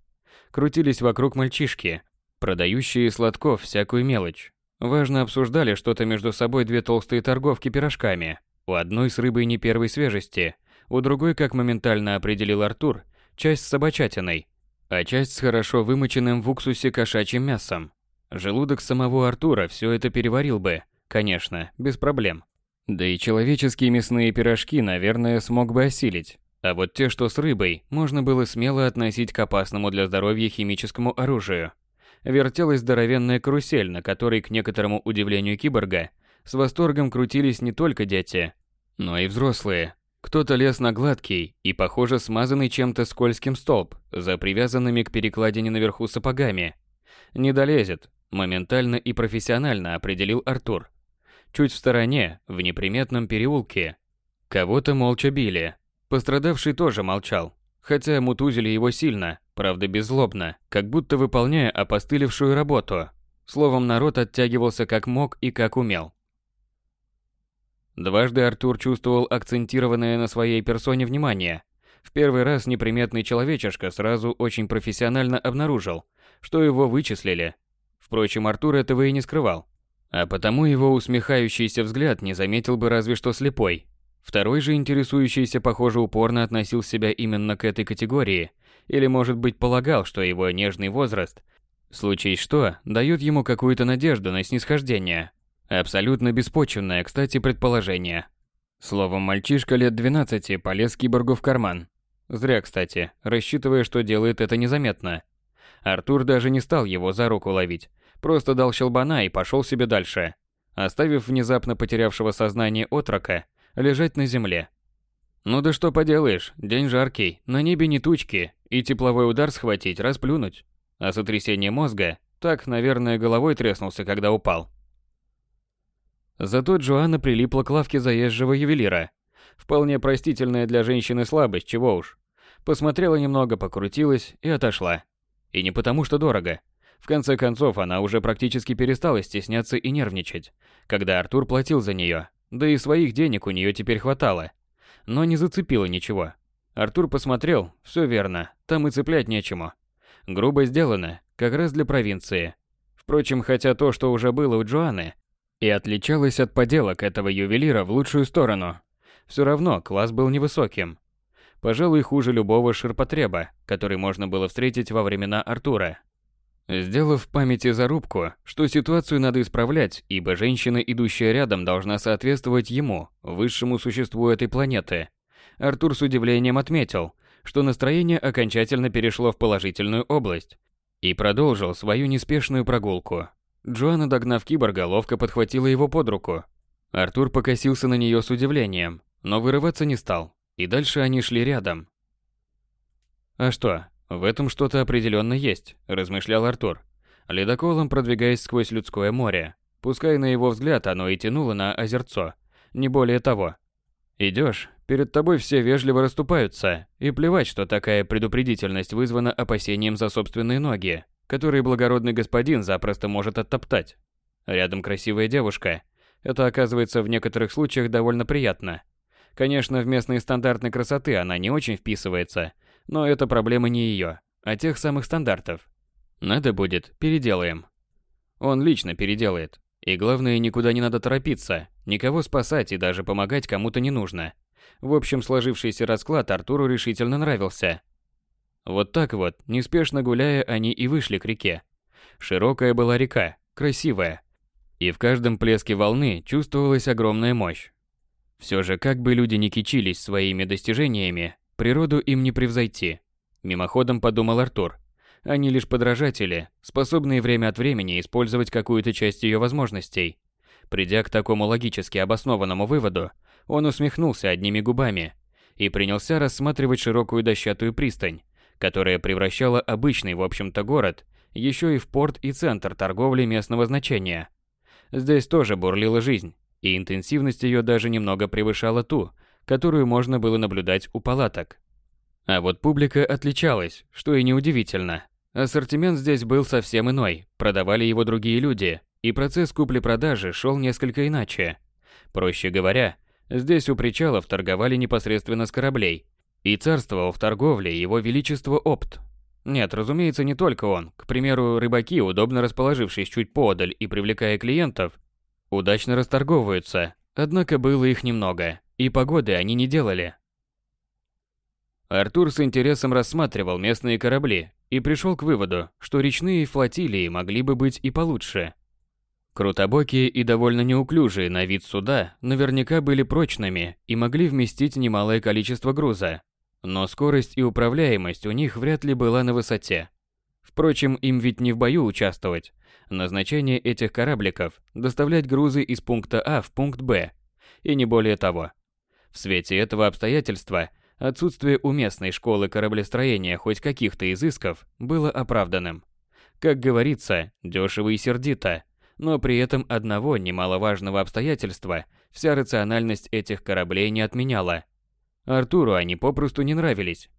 Крутились вокруг мальчишки, продающие сладков всякую мелочь. Важно обсуждали что-то между собой две толстые торговки пирожками. У одной с рыбой не первой свежести, у другой, как моментально определил Артур, часть с собачатиной, а часть с хорошо вымоченным в уксусе кошачьим мясом. Желудок самого Артура все это переварил бы, конечно, без проблем. Да и человеческие мясные пирожки, наверное, смог бы осилить. А вот те, что с рыбой, можно было смело относить к опасному для здоровья химическому оружию. Вертелась здоровенная карусель, на которой, к некоторому удивлению киборга, с восторгом крутились не только дети, но и взрослые, кто-то лез на гладкий и, похоже, смазанный чем-то скользким столб за привязанными к перекладине наверху сапогами. Не долезет, моментально и профессионально определил Артур. Чуть в стороне, в неприметном переулке, кого-то молча били. Пострадавший тоже молчал, хотя мутузили его сильно, правда беззлобно, как будто выполняя опостылевшую работу. Словом, народ оттягивался как мог и как умел. Дважды Артур чувствовал акцентированное на своей персоне внимание. В первый раз неприметный человечишка сразу очень профессионально обнаружил, что его вычислили. Впрочем, Артур этого и не скрывал. А потому его усмехающийся взгляд не заметил бы разве что слепой. Второй же интересующийся, похоже, упорно относил себя именно к этой категории, или, может быть, полагал, что его нежный возраст, случай что, дает ему какую-то надежду на снисхождение, Абсолютно беспочвенное, кстати, предположение. Словом, мальчишка лет 12 полез киборгу в карман. Зря, кстати, рассчитывая, что делает это незаметно. Артур даже не стал его за руку ловить, просто дал щелбана и пошел себе дальше, оставив внезапно потерявшего сознание отрока лежать на земле. Ну да что поделаешь, день жаркий, на небе не тучки, и тепловой удар схватить, расплюнуть. А сотрясение мозга, так, наверное, головой треснулся, когда упал. Зато Джоанна прилипла к лавке заезжего ювелира. Вполне простительная для женщины слабость, чего уж. Посмотрела немного, покрутилась и отошла. И не потому, что дорого. В конце концов, она уже практически перестала стесняться и нервничать, когда Артур платил за нее. Да и своих денег у нее теперь хватало. Но не зацепило ничего. Артур посмотрел, все верно, там и цеплять нечему. Грубо сделано, как раз для провинции. Впрочем, хотя то, что уже было у Джоанны, и отличалась от поделок этого ювелира в лучшую сторону. Все равно класс был невысоким. Пожалуй, хуже любого ширпотреба, который можно было встретить во времена Артура. Сделав в памяти зарубку, что ситуацию надо исправлять, ибо женщина, идущая рядом, должна соответствовать ему, высшему существу этой планеты, Артур с удивлением отметил, что настроение окончательно перешло в положительную область и продолжил свою неспешную прогулку. Джоанна, догнав киборга, ловко подхватила его под руку. Артур покосился на нее с удивлением, но вырываться не стал, и дальше они шли рядом. «А что, в этом что-то определенно есть», – размышлял Артур, ледоколом продвигаясь сквозь людское море. Пускай на его взгляд оно и тянуло на озерцо, не более того. Идешь, перед тобой все вежливо расступаются, и плевать, что такая предупредительность вызвана опасением за собственные ноги который благородный господин запросто может оттоптать. Рядом красивая девушка. Это оказывается в некоторых случаях довольно приятно. Конечно, в местные стандартной красоты она не очень вписывается, но это проблема не ее, а тех самых стандартов. Надо будет, переделаем. Он лично переделает. И главное, никуда не надо торопиться, никого спасать и даже помогать кому-то не нужно. В общем, сложившийся расклад Артуру решительно нравился. Вот так вот, неспешно гуляя, они и вышли к реке. Широкая была река, красивая. И в каждом плеске волны чувствовалась огромная мощь. Все же, как бы люди ни кичились своими достижениями, природу им не превзойти. Мимоходом подумал Артур. Они лишь подражатели, способные время от времени использовать какую-то часть ее возможностей. Придя к такому логически обоснованному выводу, он усмехнулся одними губами и принялся рассматривать широкую дощатую пристань, которая превращала обычный, в общем-то, город еще и в порт и центр торговли местного значения. Здесь тоже бурлила жизнь, и интенсивность ее даже немного превышала ту, которую можно было наблюдать у палаток. А вот публика отличалась, что и неудивительно. Ассортимент здесь был совсем иной, продавали его другие люди, и процесс купли-продажи шел несколько иначе. Проще говоря, здесь у причалов торговали непосредственно с кораблей, и царствовал в торговле его величество Опт. Нет, разумеется, не только он. К примеру, рыбаки, удобно расположившись чуть подаль и привлекая клиентов, удачно расторговываются. Однако было их немного, и погоды они не делали. Артур с интересом рассматривал местные корабли и пришел к выводу, что речные флотилии могли бы быть и получше. Крутобокие и довольно неуклюжие на вид суда наверняка были прочными и могли вместить немалое количество груза, но скорость и управляемость у них вряд ли была на высоте. Впрочем, им ведь не в бою участвовать. Назначение этих корабликов – доставлять грузы из пункта А в пункт Б, и не более того. В свете этого обстоятельства – Отсутствие у местной школы кораблестроения хоть каких-то изысков было оправданным. Как говорится, дешево и сердито, но при этом одного немаловажного обстоятельства вся рациональность этих кораблей не отменяла. Артуру они попросту не нравились.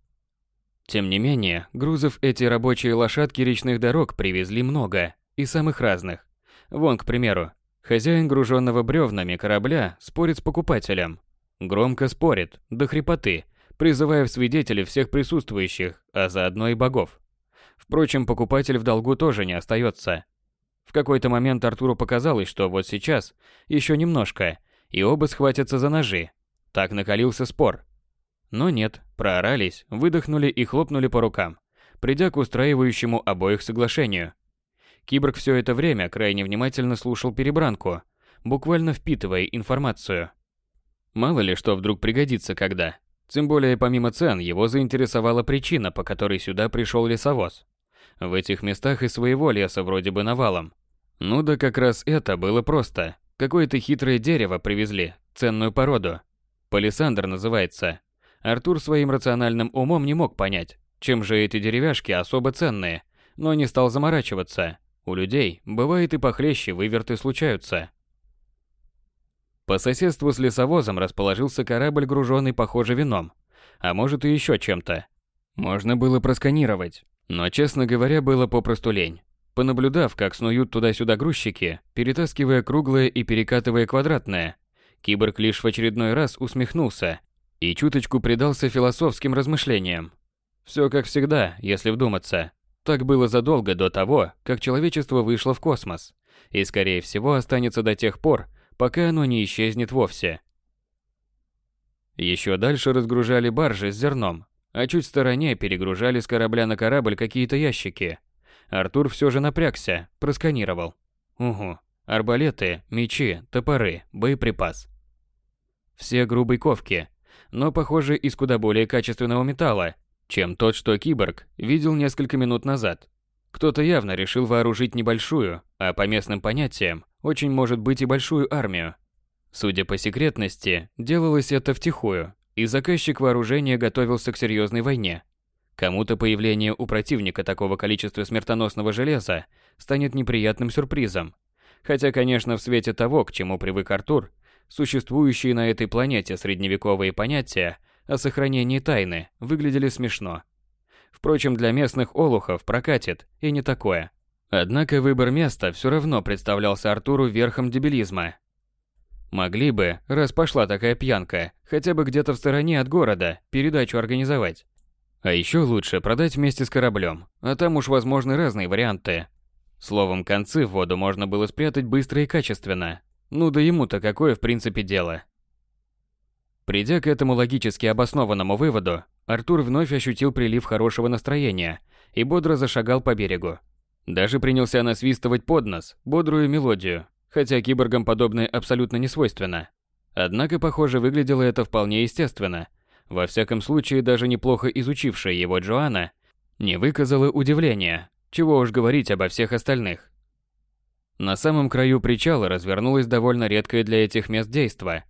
Тем не менее, грузов эти рабочие лошадки речных дорог привезли много, и самых разных. Вон, к примеру, хозяин груженного бревнами корабля спорит с покупателем. Громко спорит, до хрипоты, призывая в свидетели всех присутствующих, а заодно и богов. Впрочем, покупатель в долгу тоже не остается. В какой-то момент Артуру показалось, что вот сейчас, еще немножко, и оба схватятся за ножи. Так накалился спор. Но нет, проорались, выдохнули и хлопнули по рукам, придя к устраивающему обоих соглашению. Киборг все это время крайне внимательно слушал перебранку, буквально впитывая информацию. Мало ли что вдруг пригодится когда. Тем более, помимо цен, его заинтересовала причина, по которой сюда пришел лесовоз. В этих местах и своего леса вроде бы навалом. Ну да как раз это было просто. Какое-то хитрое дерево привезли, ценную породу. Палисандр называется. Артур своим рациональным умом не мог понять, чем же эти деревяшки особо ценные, но не стал заморачиваться. У людей, бывает и похлеще, выверты случаются. По соседству с лесовозом расположился корабль, груженный, похоже, вином. А может и еще чем-то. Можно было просканировать. Но, честно говоря, было попросту лень. Понаблюдав, как снуют туда-сюда грузчики, перетаскивая круглое и перекатывая квадратное, киборг лишь в очередной раз усмехнулся и чуточку предался философским размышлениям. Все как всегда, если вдуматься. Так было задолго до того, как человечество вышло в космос, и скорее всего останется до тех пор, пока оно не исчезнет вовсе. Еще дальше разгружали баржи с зерном, а чуть в стороне перегружали с корабля на корабль какие-то ящики. Артур все же напрягся, просканировал. Угу, арбалеты, мечи, топоры, боеприпас. Все грубой ковки, но, похоже, из куда более качественного металла, чем тот, что киборг видел несколько минут назад. Кто-то явно решил вооружить небольшую, а по местным понятиям, очень может быть и большую армию. Судя по секретности, делалось это втихую, и заказчик вооружения готовился к серьезной войне. Кому-то появление у противника такого количества смертоносного железа станет неприятным сюрпризом. Хотя, конечно, в свете того, к чему привык Артур, существующие на этой планете средневековые понятия о сохранении тайны выглядели смешно. Впрочем, для местных олухов прокатит и не такое. Однако выбор места все равно представлялся Артуру верхом дебилизма. Могли бы, раз пошла такая пьянка, хотя бы где-то в стороне от города передачу организовать. А еще лучше продать вместе с кораблем, а там уж возможны разные варианты. Словом, концы в воду можно было спрятать быстро и качественно. Ну да ему-то какое в принципе дело. Придя к этому логически обоснованному выводу, Артур вновь ощутил прилив хорошего настроения и бодро зашагал по берегу. Даже принялся насвистывать под нос бодрую мелодию, хотя киборгам подобное абсолютно не свойственно. Однако, похоже, выглядело это вполне естественно. Во всяком случае, даже неплохо изучившая его Джоанна не выказала удивления, чего уж говорить обо всех остальных. На самом краю причала развернулось довольно редкое для этих мест действо.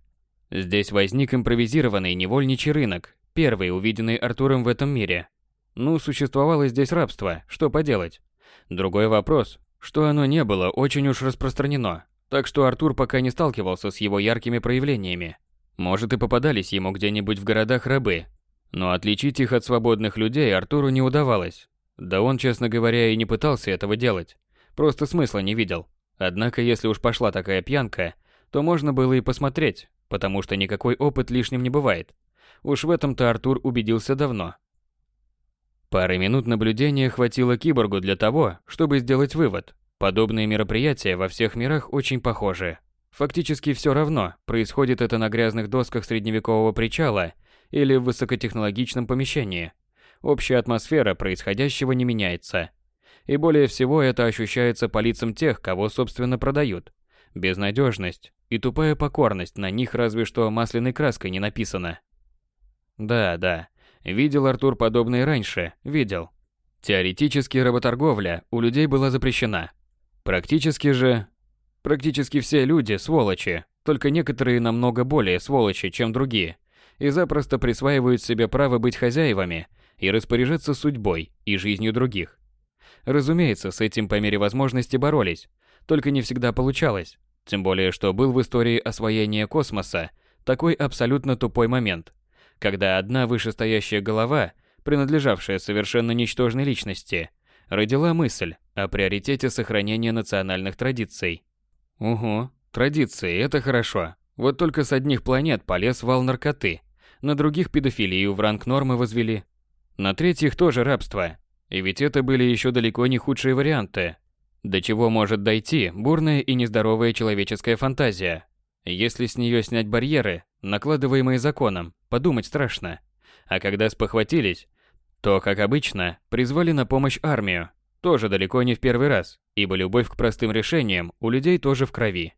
Здесь возник импровизированный невольничий рынок, первый увиденный Артуром в этом мире. Ну, существовало здесь рабство, что поделать. Другой вопрос, что оно не было очень уж распространено, так что Артур пока не сталкивался с его яркими проявлениями. Может и попадались ему где-нибудь в городах рабы, но отличить их от свободных людей Артуру не удавалось. Да он, честно говоря, и не пытался этого делать. Просто смысла не видел. Однако, если уж пошла такая пьянка, то можно было и посмотреть, потому что никакой опыт лишним не бывает. Уж в этом-то Артур убедился давно. Пары минут наблюдения хватило киборгу для того, чтобы сделать вывод. Подобные мероприятия во всех мирах очень похожи. Фактически все равно, происходит это на грязных досках средневекового причала или в высокотехнологичном помещении. Общая атмосфера происходящего не меняется. И более всего это ощущается по лицам тех, кого собственно продают. Безнадежность и тупая покорность на них разве что масляной краской не написано. Да, да, видел Артур подобное раньше, видел. Теоретически работорговля у людей была запрещена. Практически же... Практически все люди сволочи, только некоторые намного более сволочи, чем другие, и запросто присваивают себе право быть хозяевами и распоряжаться судьбой и жизнью других. Разумеется, с этим по мере возможности боролись, только не всегда получалось. Тем более, что был в истории освоения космоса такой абсолютно тупой момент, когда одна вышестоящая голова, принадлежавшая совершенно ничтожной личности, родила мысль о приоритете сохранения национальных традиций. Угу, традиции – это хорошо. Вот только с одних планет полез вал наркоты, на других педофилию в ранг нормы возвели. На третьих тоже рабство, и ведь это были еще далеко не худшие варианты. До чего может дойти бурная и нездоровая человеческая фантазия? Если с нее снять барьеры, накладываемые законом, подумать страшно. А когда спохватились, то, как обычно, призвали на помощь армию. Тоже далеко не в первый раз, ибо любовь к простым решениям у людей тоже в крови.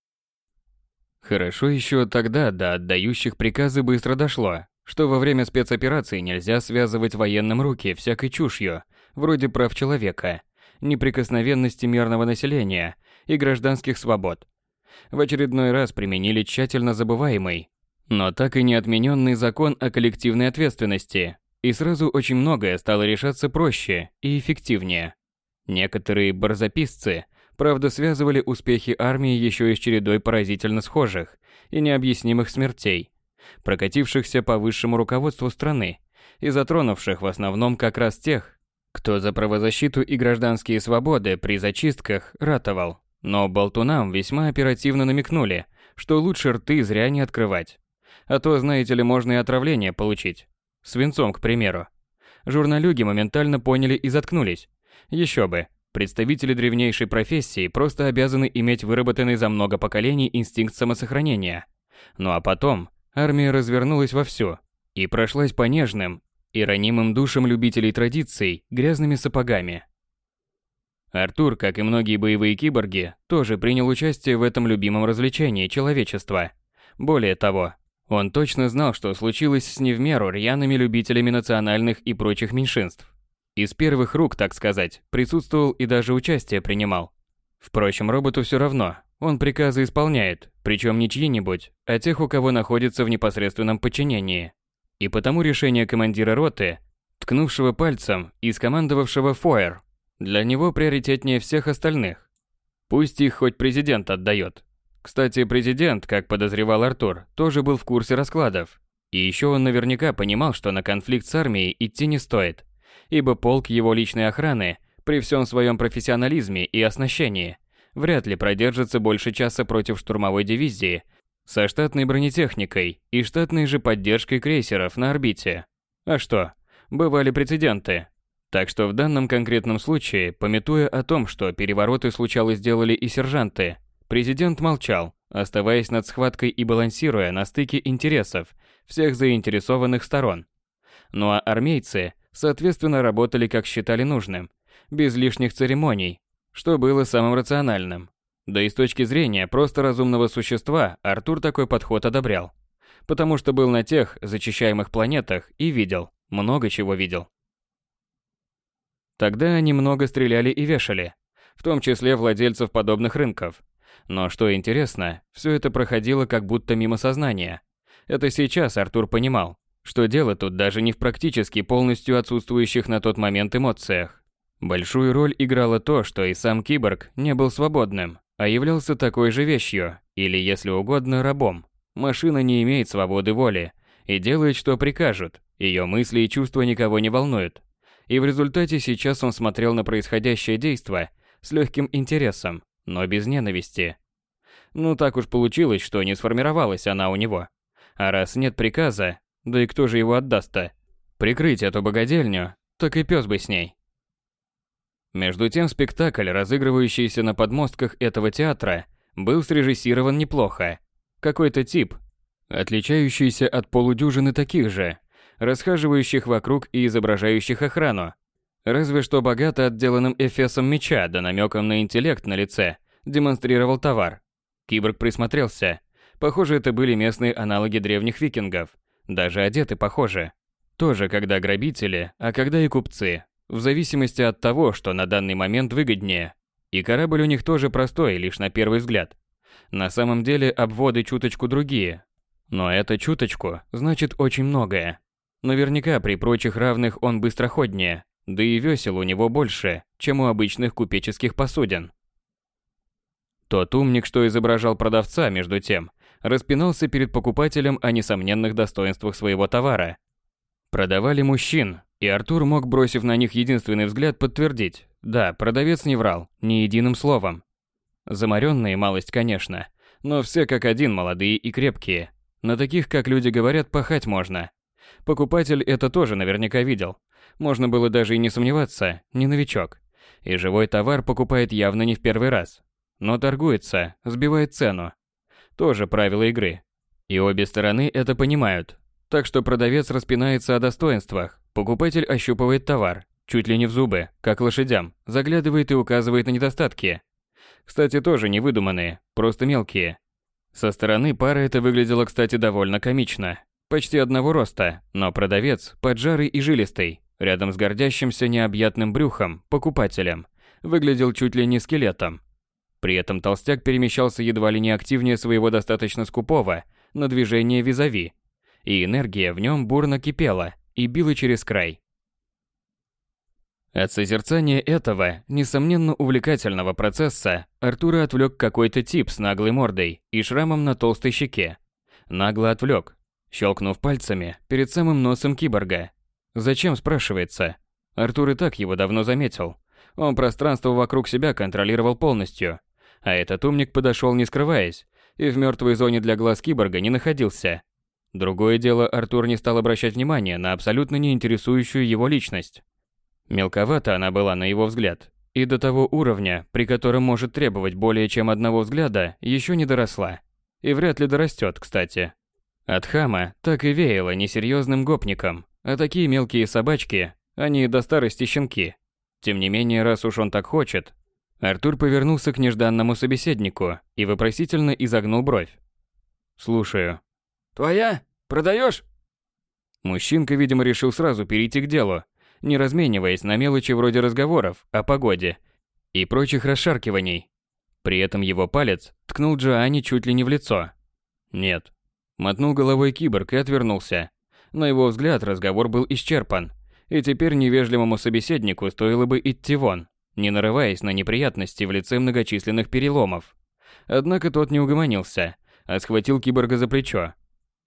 Хорошо еще тогда до отдающих приказы быстро дошло, что во время спецоперации нельзя связывать военным руки всякой чушью, вроде прав человека, неприкосновенности мирного населения и гражданских свобод. В очередной раз применили тщательно забываемый, но так и не отмененный закон о коллективной ответственности, и сразу очень многое стало решаться проще и эффективнее. Некоторые барзаписцы, правда, связывали успехи армии еще и с чередой поразительно схожих и необъяснимых смертей, прокатившихся по высшему руководству страны и затронувших в основном как раз тех, кто за правозащиту и гражданские свободы при зачистках ратовал. Но болтунам весьма оперативно намекнули, что лучше рты зря не открывать. А то, знаете ли, можно и отравление получить. Свинцом, к примеру. Журналюги моментально поняли и заткнулись. Еще бы, представители древнейшей профессии просто обязаны иметь выработанный за много поколений инстинкт самосохранения. Ну а потом армия развернулась вовсю и прошлась по нежным и ранимым душам любителей традиций грязными сапогами. Артур, как и многие боевые киборги, тоже принял участие в этом любимом развлечении человечества. Более того, он точно знал, что случилось с не в меру рьяными любителями национальных и прочих меньшинств. Из первых рук, так сказать, присутствовал и даже участие принимал. Впрочем, роботу все равно, он приказы исполняет, причем не чьи-нибудь, а тех, у кого находится в непосредственном подчинении. И потому решение командира роты, ткнувшего пальцем и скомандовавшего фойер, для него приоритетнее всех остальных. Пусть их хоть президент отдает. Кстати, президент, как подозревал Артур, тоже был в курсе раскладов. И еще он наверняка понимал, что на конфликт с армией идти не стоит, ибо полк его личной охраны, при всем своем профессионализме и оснащении, вряд ли продержится больше часа против штурмовой дивизии со штатной бронетехникой и штатной же поддержкой крейсеров на орбите. А что, бывали прецеденты. Так что в данном конкретном случае, пометуя о том, что перевороты случалось делали и сержанты, президент молчал, оставаясь над схваткой и балансируя на стыке интересов всех заинтересованных сторон. Ну а армейцы, соответственно, работали как считали нужным, без лишних церемоний, что было самым рациональным. Да и с точки зрения просто разумного существа Артур такой подход одобрял. Потому что был на тех зачищаемых планетах и видел, много чего видел. Тогда они много стреляли и вешали, в том числе владельцев подобных рынков. Но что интересно, все это проходило как будто мимо сознания. Это сейчас Артур понимал, что дело тут даже не в практически полностью отсутствующих на тот момент эмоциях. Большую роль играло то, что и сам киборг не был свободным, а являлся такой же вещью, или, если угодно, рабом. Машина не имеет свободы воли и делает, что прикажут, ее мысли и чувства никого не волнуют. И в результате сейчас он смотрел на происходящее действо с легким интересом, но без ненависти. Ну так уж получилось, что не сформировалась она у него. А раз нет приказа, да и кто же его отдаст-то? Прикрыть эту богадельню, так и пес бы с ней. Между тем спектакль, разыгрывающийся на подмостках этого театра, был срежиссирован неплохо. Какой-то тип, отличающийся от полудюжины таких же, расхаживающих вокруг и изображающих охрану. Разве что богато отделанным эфесом меча да намеком на интеллект на лице демонстрировал товар. Киборг присмотрелся. Похоже, это были местные аналоги древних викингов. Даже одеты похоже. Тоже когда грабители, а когда и купцы. В зависимости от того, что на данный момент выгоднее. И корабль у них тоже простой, лишь на первый взгляд. На самом деле обводы чуточку другие. Но это чуточку значит очень многое. Наверняка при прочих равных он быстроходнее, да и весел у него больше, чем у обычных купеческих посудин. Тот умник, что изображал продавца, между тем, распинался перед покупателем о несомненных достоинствах своего товара. Продавали мужчин, и Артур мог, бросив на них единственный взгляд, подтвердить. Да, продавец не врал, ни единым словом. Замаренные малость, конечно, но все как один молодые и крепкие. На таких, как люди говорят, пахать можно. Покупатель это тоже наверняка видел. Можно было даже и не сомневаться, не новичок. И живой товар покупает явно не в первый раз. Но торгуется, сбивает цену. Тоже правило игры. И обе стороны это понимают. Так что продавец распинается о достоинствах, покупатель ощупывает товар, чуть ли не в зубы, как лошадям, заглядывает и указывает на недостатки. Кстати, тоже не выдуманные, просто мелкие. Со стороны пара это выглядело, кстати, довольно комично. Почти одного роста, но продавец, поджарый и жилистый, рядом с гордящимся необъятным брюхом, покупателем, выглядел чуть ли не скелетом. При этом толстяк перемещался едва ли не активнее своего достаточно скупого на движение визави, и энергия в нем бурно кипела и била через край. От созерцания этого, несомненно увлекательного процесса, Артура отвлек какой-то тип с наглой мордой и шрамом на толстой щеке. Нагло отвлек, щелкнув пальцами перед самым носом киборга. Зачем, спрашивается? Артур и так его давно заметил. Он пространство вокруг себя контролировал полностью. А этот умник подошел не скрываясь, и в мертвой зоне для глаз киборга не находился. Другое дело, Артур не стал обращать внимания на абсолютно не интересующую его личность. Мелковата она была на его взгляд, и до того уровня, при котором может требовать более чем одного взгляда, еще не доросла. И вряд ли дорастет, кстати. От хама так и веяло несерьезным гопником, а такие мелкие собачки, они до старости щенки. Тем не менее, раз уж он так хочет, Артур повернулся к нежданному собеседнику и вопросительно изогнул бровь. «Слушаю». «Твоя? Продаешь?» Мужчинка, видимо, решил сразу перейти к делу, не размениваясь на мелочи вроде разговоров о погоде и прочих расшаркиваний. При этом его палец ткнул Джоанни чуть ли не в лицо. «Нет, Мотнул головой киборг и отвернулся. На его взгляд разговор был исчерпан, и теперь невежливому собеседнику стоило бы идти вон, не нарываясь на неприятности в лице многочисленных переломов. Однако тот не угомонился, а схватил киборга за плечо.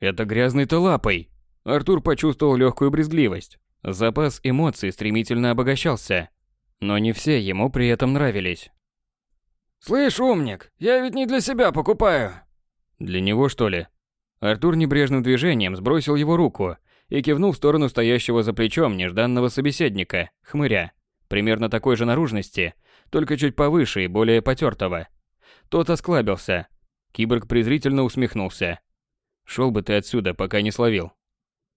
«Это грязный-то лапой!» Артур почувствовал легкую брезгливость. Запас эмоций стремительно обогащался, но не все ему при этом нравились. «Слышь, умник, я ведь не для себя покупаю!» «Для него, что ли?» Артур небрежным движением сбросил его руку и кивнул в сторону стоящего за плечом нежданного собеседника, хмыря, примерно такой же наружности, только чуть повыше и более потертого. Тот осклабился. Киборг презрительно усмехнулся. «Шел бы ты отсюда, пока не словил».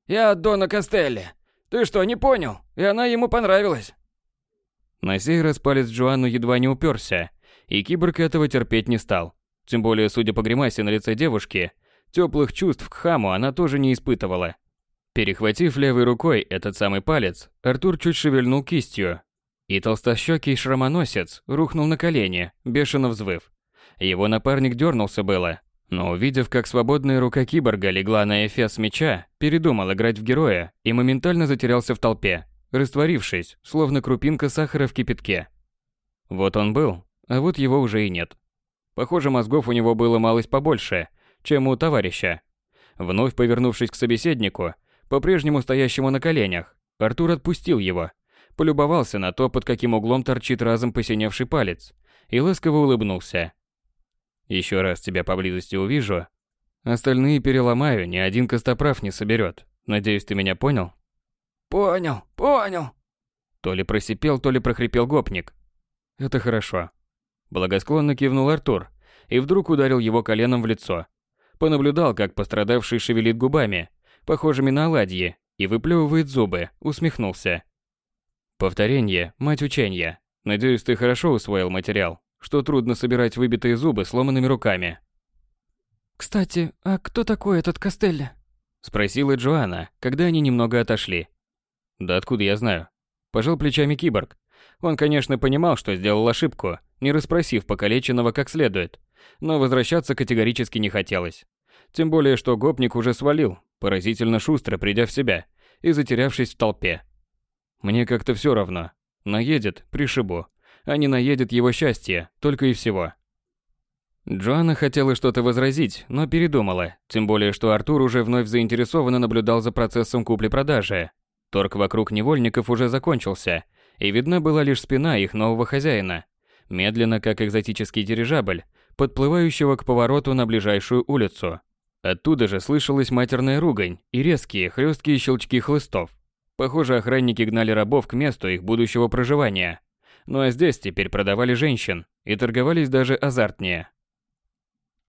«Я от Дона Костелли. Ты что, не понял? И она ему понравилась». На сей раз палец Джоанну едва не уперся, И киборг этого терпеть не стал. Тем более, судя по гримасе на лице девушки, теплых чувств к хаму она тоже не испытывала. Перехватив левой рукой этот самый палец, Артур чуть шевельнул кистью, и толстощёкий шрамоносец рухнул на колени, бешено взвыв. Его напарник дернулся было, но увидев, как свободная рука киборга легла на эфес меча, передумал играть в героя и моментально затерялся в толпе, растворившись, словно крупинка сахара в кипятке. Вот он был, а вот его уже и нет. Похоже, мозгов у него было малость побольше, чем у товарища. Вновь повернувшись к собеседнику, по-прежнему стоящему на коленях, Артур отпустил его, полюбовался на то, под каким углом торчит разом посиневший палец, и ласково улыбнулся. Еще раз тебя поблизости увижу, остальные переломаю, ни один костоправ не соберет. Надеюсь, ты меня понял? Понял, понял. То ли просипел, то ли прохрипел гопник. Это хорошо. Благосклонно кивнул Артур и вдруг ударил его коленом в лицо. Понаблюдал, как пострадавший шевелит губами, похожими на оладьи, и выплевывает зубы, усмехнулся. Повторение – мать учения. Надеюсь, ты хорошо усвоил материал что трудно собирать выбитые зубы сломанными руками. «Кстати, а кто такой этот Костелли?» Спросила Джоанна, когда они немного отошли. «Да откуда я знаю?» Пожал плечами киборг. Он, конечно, понимал, что сделал ошибку, не расспросив покалеченного как следует, но возвращаться категорически не хотелось. Тем более, что гопник уже свалил, поразительно шустро придя в себя и затерявшись в толпе. Мне как-то все равно. Наедет, пришибу а не наедет его счастье, только и всего. Джоанна хотела что-то возразить, но передумала, тем более что Артур уже вновь заинтересованно наблюдал за процессом купли-продажи. Торг вокруг невольников уже закончился, и видна была лишь спина их нового хозяина, медленно, как экзотический дирижабль, подплывающего к повороту на ближайшую улицу. Оттуда же слышалась матерная ругань и резкие, хлесткие щелчки хлыстов. Похоже, охранники гнали рабов к месту их будущего проживания. Ну а здесь теперь продавали женщин и торговались даже азартнее.